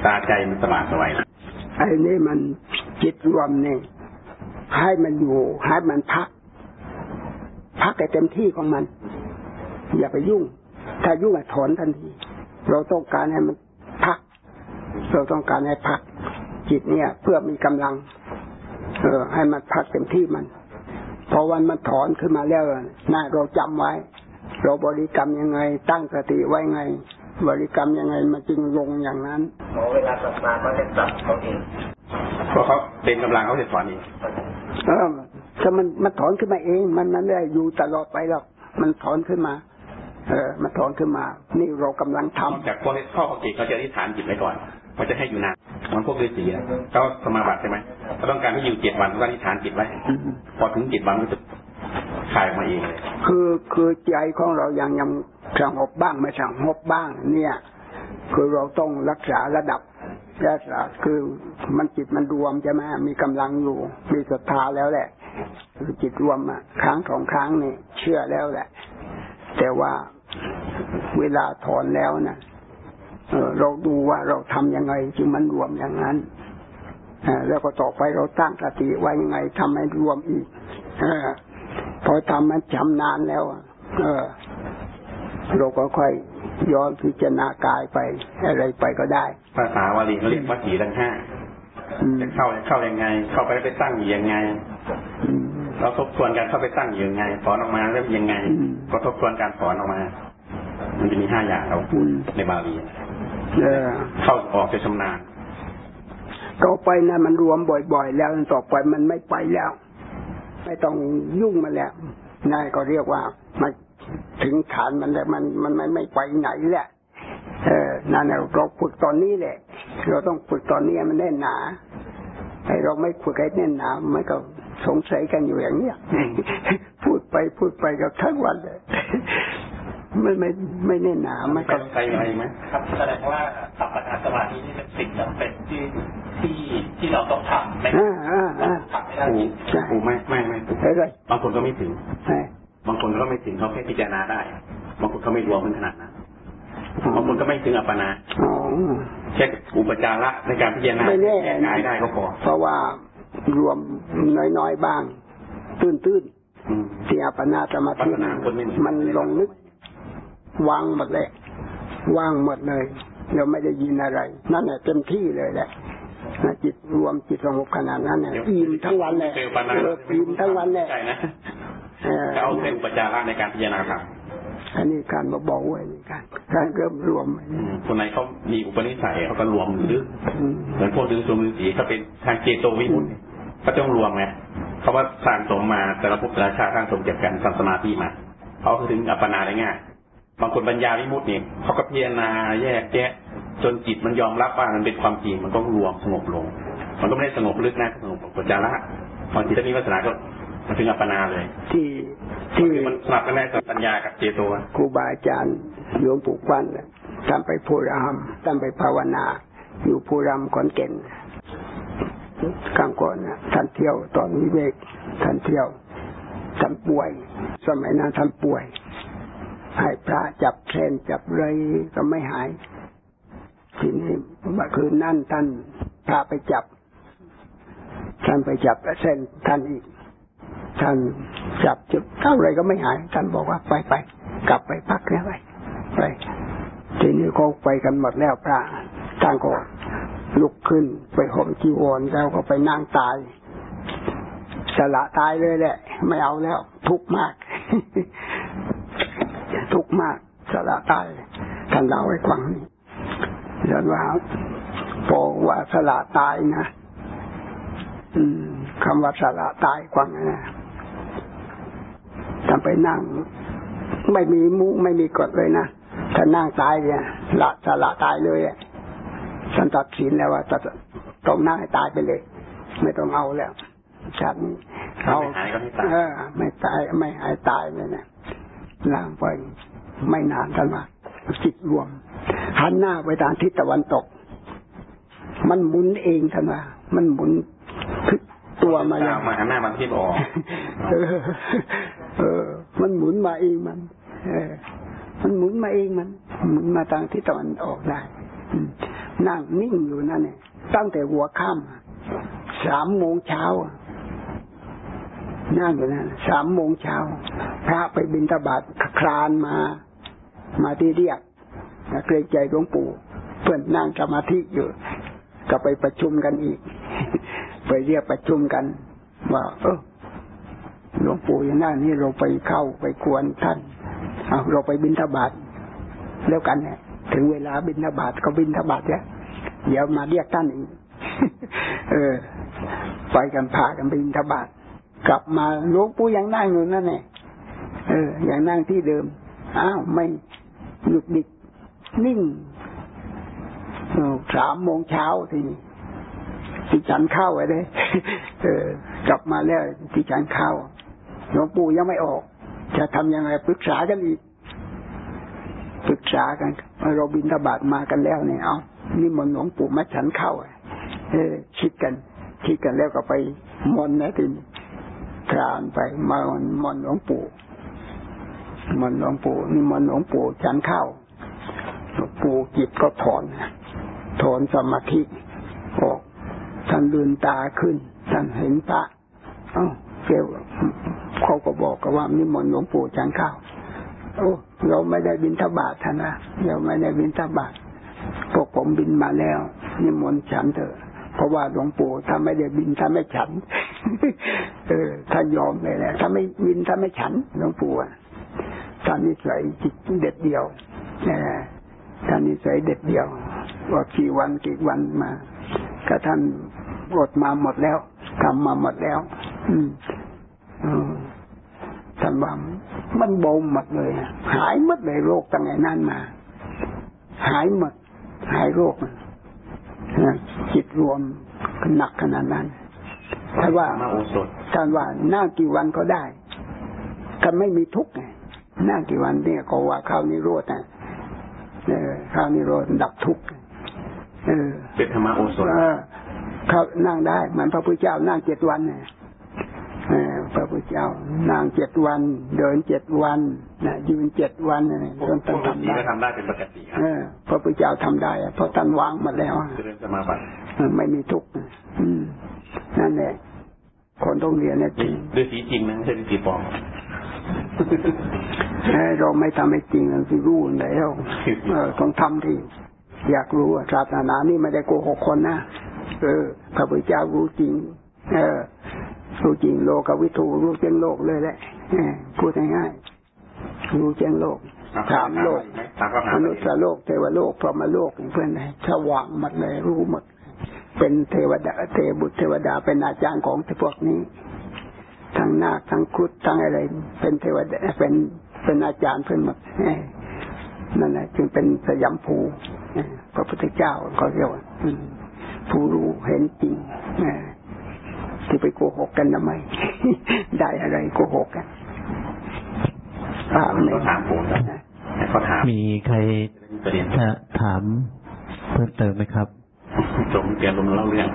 ตาใจมันสว่างสวัยแล้วไอ้นี่มันจิตรวมเนี่ยให้มันอยู่ให้มันพัก พักให้เต็มที่ของมัน อย่าไปยุ่ง ถ้ายุ่งอะถอนทันที เราต้องการให้มันพัก เราต้องการให้พัก จิตเนี่ย เพื่อมีกำลัง เออ ให้มันพักเต็มที่มันพอวันมันถอนขึ้นมาแล้วน่าเราจำไว้ เราบริกรรมยังไง ตั้งสติไว้ไง บริกรรมยังไงมันจึงลงอย่างนั้นเวลาตกมาก็จะจับเขาเองเพราะเขาเต็มกำลังเขาจะสอนเองเออถ้ามันมันถอนขึ้นมาเอง มันมันไม่ได้อยู่ตลอดไปหรอกมันถอนขึ้นมา เออมันถอนขึ้นมา นี่เรากำลังทำนอกจากพวกนี้ข้อปกติเขาจะอธิษฐานจิตไว้ก่อนว่าจะให้อยู่นานเหมันพวกฤาษีอะเขาสมาบัติใช่ไหมเขาต้องการให้อยู่เจ็ดวันเขาก็อธิษฐานจิตไว้อืมพอถึงเจ็ดวันก็จะ คลายมาเองเลยคือคือใจของเรายังยังสงบบ้างไม่สงบบ้าง เนี่ย คือเราต้องรักษาระดับรักษาคือมันจิตมันรวมใช่ไหมมีกำลังอยู่ มีศรัทธาแล้วแหละคือจิตรวมอะครั้งสองครั้งนี่เชื่อแล้วแหละ แต่ว่าเวลาถอนแล้วนะเออเราดูว่าเราทำยังไงจึงมันรวมอย่างนั้นอแล้วก็ต่อไปเราตั้งสติไว้ยังไงทำให้รวมอีก เออพอทำมันชำนาญแล้วอะเออเราก็ค่อยย้อนพิจารณากายไป อะไรไปก็ได้ภาษาวาลีเขาเรียกวัตถีทั้งห้าอืมจะเข้าจะเข้ายังไง เข้าไปแล้วไปตั้งอยู่ยังไงอืมเราทบทวนการเข้าไปตั้งอยู่ยังไงถอนออกมาแล้วยังไงอืมก็ทบทวนการถอนออกมา มันจะมีห้าอย่างเราอืมในบาลีเออเข้าออกจะชำนาญต่อไปนะมันรวมบ่อยๆ แล้วต่อไปมันไม่ไปแล้ว ไม่ต้องยุ่งมันแล้วนายก็เรียกว่ามันถึงฐานมันแล้วมันมันไม่ไม่ไปไหนแหละเออนั่นแหละเราฝึกตอนนี้แหละ เราต้องฝึกตอนนี้มันแน่นหนาไอเราไม่ฝึกให้แน่นหนามันก็สงสัยกันอยู่อย่างเนี้ยพูดไปพูดไปกับทั้งวันเลย ไม่ไม่ไม่แน่นหนามันใครก็ใครอะไรไหมครับแสดงว่าสัมปทานสมาธินี่เป็นสิ่งจำเป็นที่ที่ที่เราต้องทำไม่อ่าอ่าอ่าทำไม่ได้ปูจริงใช่ปูไม่ไม่ไม่ปูเอ้ยบางคนก็ไม่ถึงใช่บางคนก็ไม่ถึงเขาแค่พิจารณาได้บางคนเขาไม่รวมถึงขนาดนั้นบางคนก็ไม่ถึงอัปปนาอ๋อแค่อุปจาระในการพิจารณาไม่แน่แยกกายได้ก็พอเพราะว่ารวมน้อยๆบ้างตื้นอืมๆที่อัปปนาสมาธิปัญหาคนไม่เหมือนมันลงลึก วางหมดเลยว่างหมดเลยเราไม่ได้ยินอะไร นั่นแหละเต็มที่เลยแหละนะจิตรวมจิตสงบขนาดนั้นเนี่ยอิ่มทั้งวันเลยเจอปัญหาเอออิ่มทั้งวันเลยใช่นะเออจะเอาแค่อุปจาระในการพิจารณาธรรมอันนี้การมาบอกไว้นี่การการเริ่มรวมอืมคนไหนเขามีอุปนิสัยเขาก็รวมหรืออืมเหมือนพวกดึงสมฤาษีเขาเป็นทางเจโตวิมุตติเขาต้องรวมไงเขาว่าสร้างสมมาแต่ละภพแต่ละชาติสร้างสมเก็บกันทำสมาธิมาเขาถึงอัปปนาได้ง่าย บางคนปัญญาวิมุตติเนี่ยเขาก็พิจารณาแยกแยะ จนจิตมันยอมรับว่ามันเป็นความจริงมันก็รวมสงบลง มันก็ไม่ได้สงบลึกนะสงบอุปจาระบางทีถ้ามีวาสนาก็มาถึงอัปปนาเลย ที่ที่คือมันสลับกันได้กับปัญญากับเจโตอะครูบาอาจารย์โยมปู่กวันน่ะท่านไปพูรามท่านไปภาวนา อยู่ภูรามขอนแก่นกลางก่อนนะท่านเที่ยวตอนวิเวกท่านเที่ยวท่านป่วย สมัยนั้นท่านป่วย ให้พระจับเส้นจับเลยก็ไม่หาย ทีนี้เมื่อคืนนั่นท่านพระไปจับ ท่านไปจับเส้นท่านอีก ท่านจับจุดเท่าไรก็ไม่หาย ท่านบอกว่าไปไปกลับไปพักเนี่ยไปไปทีนี้เขาไปกันหมดแล้วพระท่านก็ลุกขึ้นไปห่มจีวรแล้วก็ไปนั่งตายสละตายเลยแหละ ไม่เอาแล้ว ทุกข์มาก ทุกข์มากสละตายท่านเล่าให้ฟังนี่ท่านว่าพอว่าสละตายนะอืมคำว่าสละตายกว่างนะท่านไปนั่ง ไม่มีมุไม่มีกฎเลยนะถ้านั่งตายเนี่ยละสละตายเลยอะท่านตัดสินแล้วว่าจะต้องนั่งให้ตายไปเลย ไม่ต้องเอาแล้วฉันถ้าไม่หายก็ไม่ตายเออไม่ตายไม่หายตายเลยนะ ล่างไป ไม่นานกันมาจิตรวม หันหน้าไปทางทิศตะวันตก มันหมุนเองท่านว่ามันหมุนพลิกตัวมาอย่างมาหันหน้ามาที่ออกเออเออ มันหมุนมาเองมัน เออ มันหมุนมาเองมัน หมุนมาทางทิศตะวันออกได้อืมนั่งนิ่งอยู่นั่นเนี่ยตั้งแต่หัวค่ำสามโมงเช้าอะ นั่งอยู่นั่นสามโมงเช้า พระไปบิณฑบาตคลานมา มาที่เรียกเกรงใจหลวงปู่ เพื่อนนั่งสมาธิอยู่ ก็ไปประชุมกันอีก ไปเรียกประชุมกัน ว่า เออหลวงปู่อย่างนั้นนี่เราไปเข้าไปควรท่านเอาเราไปบิณฑบาตแล้วกันเนี่ยถึงเวลาบิณฑบาตก็บิณฑบาตเนี่ยเดี๋ยวมาเรียกท่านอีก เออ ไปกันพากันบิณฑบาต กลับมาหลวงปู่ยังนั่งอยู่นั่นแหละเออยังนั่งที่เดิมอ้าวไม่หยุดดิกนิ่งสามโมงเช้าทีนี้ที่ฉันเข้าไว้เลยเออกลับมาแล้วที่ฉันเข้าหลวงปู่ยังไม่ออก จะทำยังไงปรึกษากันอีกปรึกษากันเราบินทบาทมากันแล้วเนี่ยเอานี่มนหลวงปู่มาฉันเข้าเออคิดกันคิดกันแล้วก็ไปมนนะทีนี้ คลานไปมามันหลวงปู่มันหลวงปู่นี่มันหลวงปู่ฉันเข้าหลวงปู่จิตก็ถอนถอนสมาธิออกท่านลืนตาขึ้นท่านเห็นพระเอ้าเกลเขาก็บอกกันว่านิมนหลวงปู่ฉันเข้าโอ้เราไม่ได้บินทบาทท่านนะเราไม่ได้บินทบาทพวกผมบินมาแล้ว นิมนต์ฉันเถอะ เพราะว่าหลวงปู่ถ้าไม่ได้บินถ้าไม่ฉัน เออท่านยอมเลยแหละถ้าไม่บินถ้าไม่ฉันหลวงปู่อะท่านนิสัยจิตเด็ดเดียวเออท่านนิสัยเด็ดเดียวว่ากี่วันกี่วันมาก็ท่านอดมาหมดแล้วทำมาหมดแล้ว อืมอืมท่านว่ามันเบาหมดเลย หายหมดเลยโรคตั้งแต่นั้นมา หายหมด หายโรคนจิตรวมหนักขนาดนั้น ท่านว่ามาโอสถท่านว่านั่งกี่วันก็ได้ก็ไม่มีทุกข์ไงนั่งกี่วันเนี่ยก็ว่าข้าวนิโรธนะเออข้าวนิโรธดับทุกข์เออเป็นธรรมโอสถเออเขานั่งได้เหมือนพระพุทธเจ้านั่งเจ็ดวันเนี่ยเออพระพุทธเจ้านั่งเจ็ดวัน เดินเจ็ดวันนะยืนเจ็ดวันเนี่ยพวกท่านพวกทำนี้ได้ก็ทำได้เป็นปกติครับเออพระพุทธเจ้าทำได้อะเพราะท่านวางหมาแล้วอะเจริญสมาบัติเออไม่มีทุกข์อืม นั่นแหละคนต้องเรียนเนี่ยจริงด้วยสีจริงนะไม่ใช่ด้วยสีปลอมเออเราไม่ทำให้จริงเราจะรู้แล้วเออต้องทำที่อยากรู้อะศาสนานี่ไม่ได้โกหกคนนะเออพระพุทธเจ้ารู้จริง เออรู้จริงโลกวิถูรู้เจ้งโลกเลยแหละเออพูดง่ายๆรู้เจ้งโลกถามโลกถามก็ถามมไปนุษย์โลกเทวโลกพรหมโลกเพื่อนสว่างหมดเลยรู้หมด เป็นเทวดาเทบุตรเทวดาเป็นอาจารย์ของพวกนี้ ทั้งนาคทั้งครุฑทั้งอะไร เป็นเทวดาเป็นเป็นอาจารย์เพื่อนหมดเอ้ยนั่นแหละจึงเป็นสยามภูเอ้ยพระพุทธเจ้าเขาเรียกว่าอืมผู้รู้เห็นจริงเอ้ยที่ไปโกหกกันทำไม ได้อะไรโกหกกันอ่าไม่เขาถามผมเขาถามมีใครประเด็นจะถามเพิ่มเติมไหมครับ จงเปลี่ยนลมเล่าเรื่อง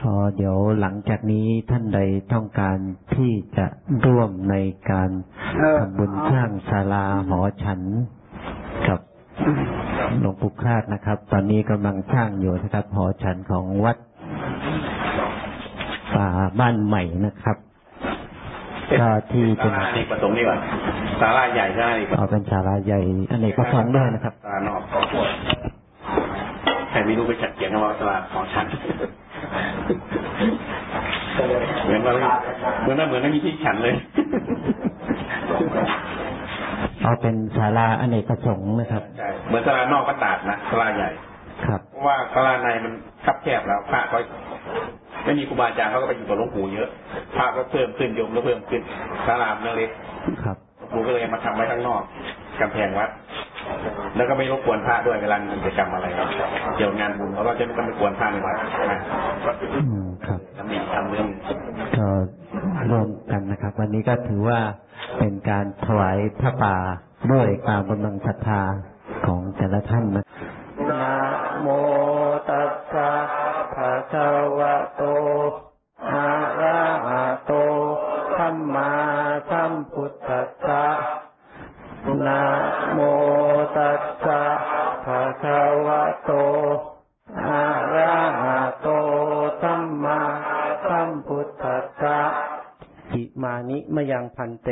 พอเดี๋ยวหลังจากนี้ท่านใดต้องการที่จะร่วมในการเออทำบุญสร้างศาลาหอฉันกับหลวงปู่คราดนะครับ ตอนนี้กำลังสร้างอยู่นะครับ หอฉันของวัดป่าบ้านใหม่นะครับก็ที่เป็ศานลาอเนกประสงค์ดีกว่าศาลาใหญ่ก็ได้ดีกว่าเอาเป็นศาลาใหญ่อเนกประสงค์ด้วยนะครับศาลานอกก็ปวด ใครไม่รู้ไปจัดเขียนเอาว่าศาลาของฉันเหมือนว่าเหมือนว่าเหมือนไม่มีที่ฉันเลยเอาเป็นศาลาอเนกประสงค์นะครับใช่เหมือนศาลานอกก็ตาดนะศาลาใหญ่ ครับเพราะว่าศาลาในมันคับแคบแล้วพระก็ไม่มีครูบาอาจารย์เขาก็ไปอยู่กับหลวงปู่เยอะพระก็เพิ่มขึ้นโยมก็เพิ่มขึ้นศาลามันเล็กครับหลวงปู่ก็เลยมาทำไว้ข้างนอก กำแพงวัด แล้วก็ไม่รบกวนพระด้วยเวลามีกิจกรรมอะไรเกี่ยวงานบุญเขาก็จะไม่ต้องไปกวนพระในวัดนะอืมครับทำนี่ทำเรื่องคกันนะครับ วันนี้ก็ถือว่าเป็นการถวายพระป่าด้วยความกำลังศรัทธาของแต่ละท่านนะนะโมตัสสะภะคะวะโตอะระหะโตสัมมา นะโมตัสสะภะคะวะโต อะระหะโตสัมมาสัมพุทธัสสะอิมานิมะยังพันเต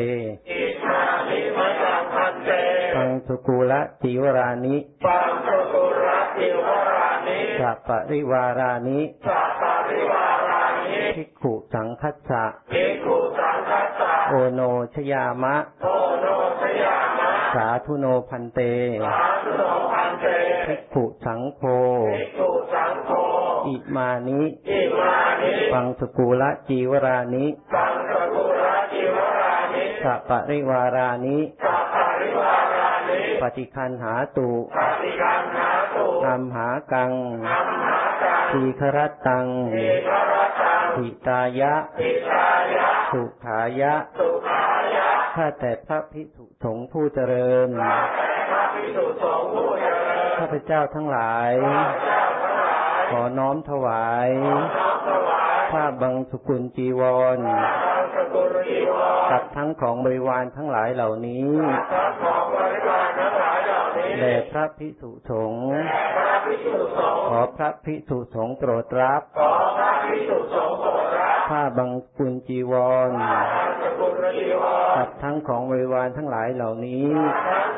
อิมานิมะยังพันเต ปังสุกุละจิวรานิ ปังสุกุระติวรานิสัปปริวารานิสัพปะริวารานิภิกขุสังคัสสะภิกขุสังคัสสะ โอโนชยามะ โอโนสยามะ สาธุโนพันเตสาธุโนพันเตภิกขุสังโฆภิกขุสังโฆอิมานิอิมานิปังสุกุละจิวรานิปังสกุระจิวรานิสัปปริวารานิสัพปะริวารานิปฏิคันหาตุปฏิกังหาตุอัมหากังอัมหากังทีครตังอิครตังหิตายะอิตายะสุขายะ สุขายะข้าแต่พระภิกษุส งฆ์ผู้เจริญข้าแต่พระภิกษุสงฆ์ผู้เจริญ ข้าพเจ้าทั้งหลายข้าพเจ้าทั้งหลายขอน้อมถวายน้อมถวายผ้าบังสุกุลจีวรทางสกุลจีวร กับทั้งของบริวารทั้งหลายเหล่านี้ทั้งของบริวารทั้งหลายเหล่านี้แด่พระภิกษุสงฆ์แด่พระภิกษุสงฆ์ ขอพระภิกษุสงฆ์โปรดรับขอพระภิกษุสงฆ์โปรดรับ ผ้าบังสุกุลจีวรทาง สกุลจีวรกับทั้งของบริวารทั้งหลายเหล่านี้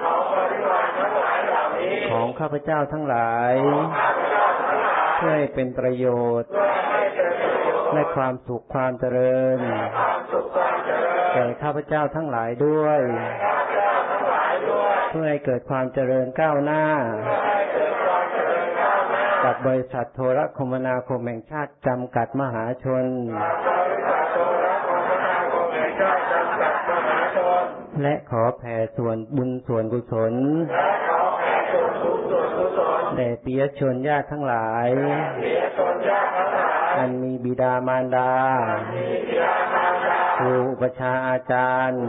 ของบริวารทั้งหลายเหล่านี้ ของข้าพเจ้าทั้งหลายข้าพเจ้าทั้งหลายเพื่อให้เป็นประโยชน์ให้เป็นประโยชน์และความสุขความเจริญแก่ข้าพเจ้าทั้งหลายด้วย เพื่อให้เกิดความเจริญก้าวหน้าเพื่อให้เกิดความเจริญก้าวหน้ากับบริษัทโทรคมนาคมแห่งชาติจำกัดมหาชน และขอแผ่ส่วนบุญส่วนกุศลและขอแผ่ส่วนบุญส่วนกุศลแด่ปิยชนญาติทั้งหลายเสียชนญาติทั้งหลาย อันมีบิดามารดา ครูอุปชาอาจารย์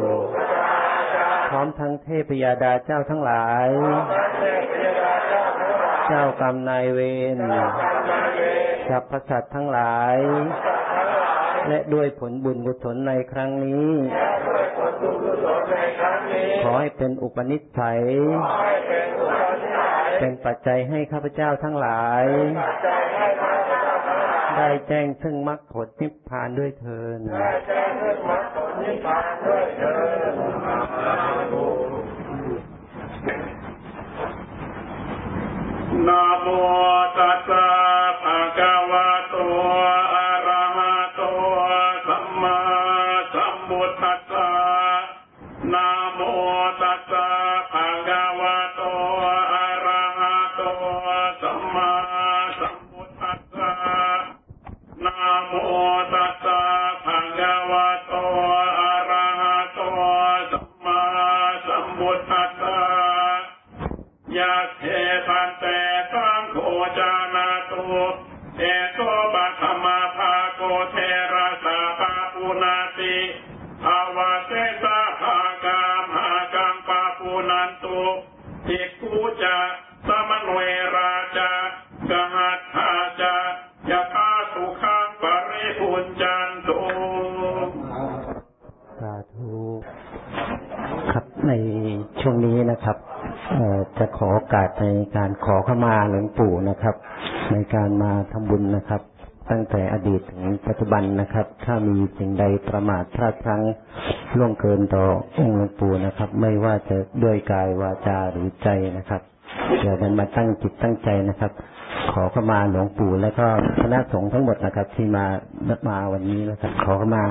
พร้อมทั้งเทพยาดาเจ้าทั้งหลาย เจ้ากรรมนายเวรกรรมนายเวรสัพพสัตว์ทั้งหลาย และด้วยผลบุญกุศลในครั้งนี้และด้วยผลบุญกุศลในครั้งนี้ ขอให้เป็นอุปนิสัยขอให้เป็นอุปนิสัยเป็นปัจจัยให้ข้าพเจ้าทั้งหลายปัจจัยให้ข้าพเจ้าทั้งหลาย ได้แจ้งซึ่งมรรคผลนิพพานด้วยเทินได้แจ้งเรื่องมรรคผลนิพพานด้วยเถิดนะโมตัสสะภะคะ สในการขอเข้ามาหลวงปู่นะครับ ในการมาทำบุญนะครับ ตั้งแต่อดีตถึงปัจจุบันนะครับ ถ้ามีสิ่งใดประมาทพลาดพลั้งล่วงเกินต่อองค์หลวงปู่นะครับ ไม่ว่าจะด้วยกายวาจาหรือใจนะครับเดี๋ยวนั้นมาตั้งจิตตั้งใจนะครับ ขอเข้ามาหลวงปู่แล้วก็คณะสงฆ์ทั้งหมดนะครับ ที่มามาวันนี้นะครับ ขอเข้ามา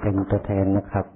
เป็นตัวแทนนะครับ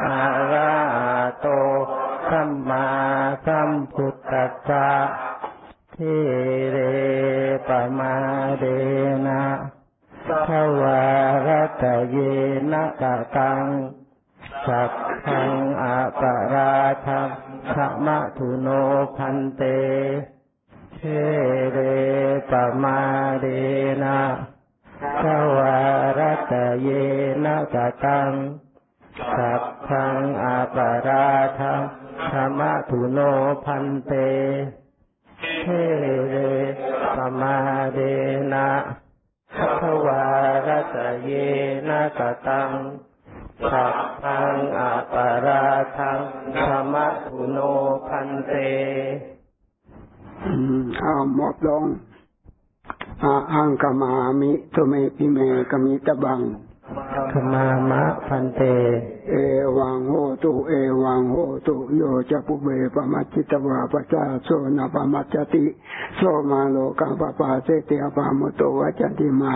อาระโตสัมมาสัมพุทธัสสะทิเรปมาเดนะภวารตเยนะตะตังสัพพังอะปะราทังขมะทุโนพันเตเทเรปมาเดนะภวารตเยนะตะตัง งอาปาราทังธรรมะทุโนพันเต เทเรปมาเดนะทวารัตเยนะกตังสัพพังอาปาราทังธรรมะทุโนพันเตอืมเอาหมอบลงอาอังกมามิตุเมปิเมกมิตะบัง ขมามะพันเต เอวังโหตุ เอวังโหตุโยจะปุเบปมัจจิตวาปจาโซนะปมัจจติโสมาโลกังปปาเสติอปามุตโตวัจติมา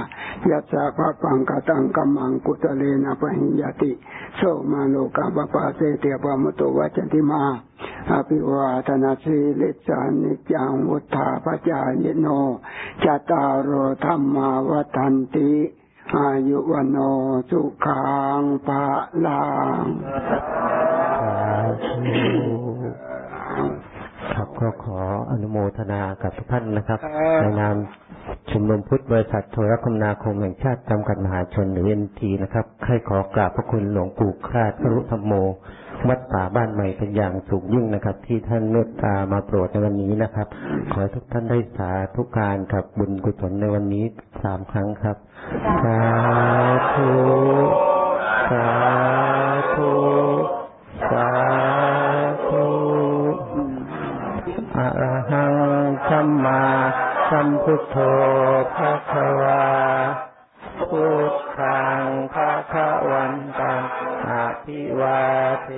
ยัสสะภะปังกตังกัมมังกุตเลนะปะหิยติโสมาโลกังปปาเสติอปามุตโตวัจติมาอภิวาทนาสีลิสานิจังวุธาปจายโนจตารโรธรรมาวัฏันติ อายุวันโนสุขังภะลังสาธุครับก็ขออนุโมทนากับทุกท่านนะครับ ในนามชุมนุมพุทธบริษัทโทรคมนาคมแห่งชาติจำกัดมหาชนหรือเอ็นทีนะครับ ให้ขอกราบพระคุณหลวงปู่คราชพรุธรรมโม วัดป่าบ้านใหม่เป็นอย่างสูงยิ่งนะครับ ที่ท่านเมตตามาโปรดในวันนี้นะครับ ขอให้ทุกท่านได้สาธุการกับบุญกุศลในวันนี้สามครั้งครับ สาธุสาธุสาธุอะระหังสัมมาสัมพุทโธภะคะวาพุทธังภะคะวันตังอะภิวาเท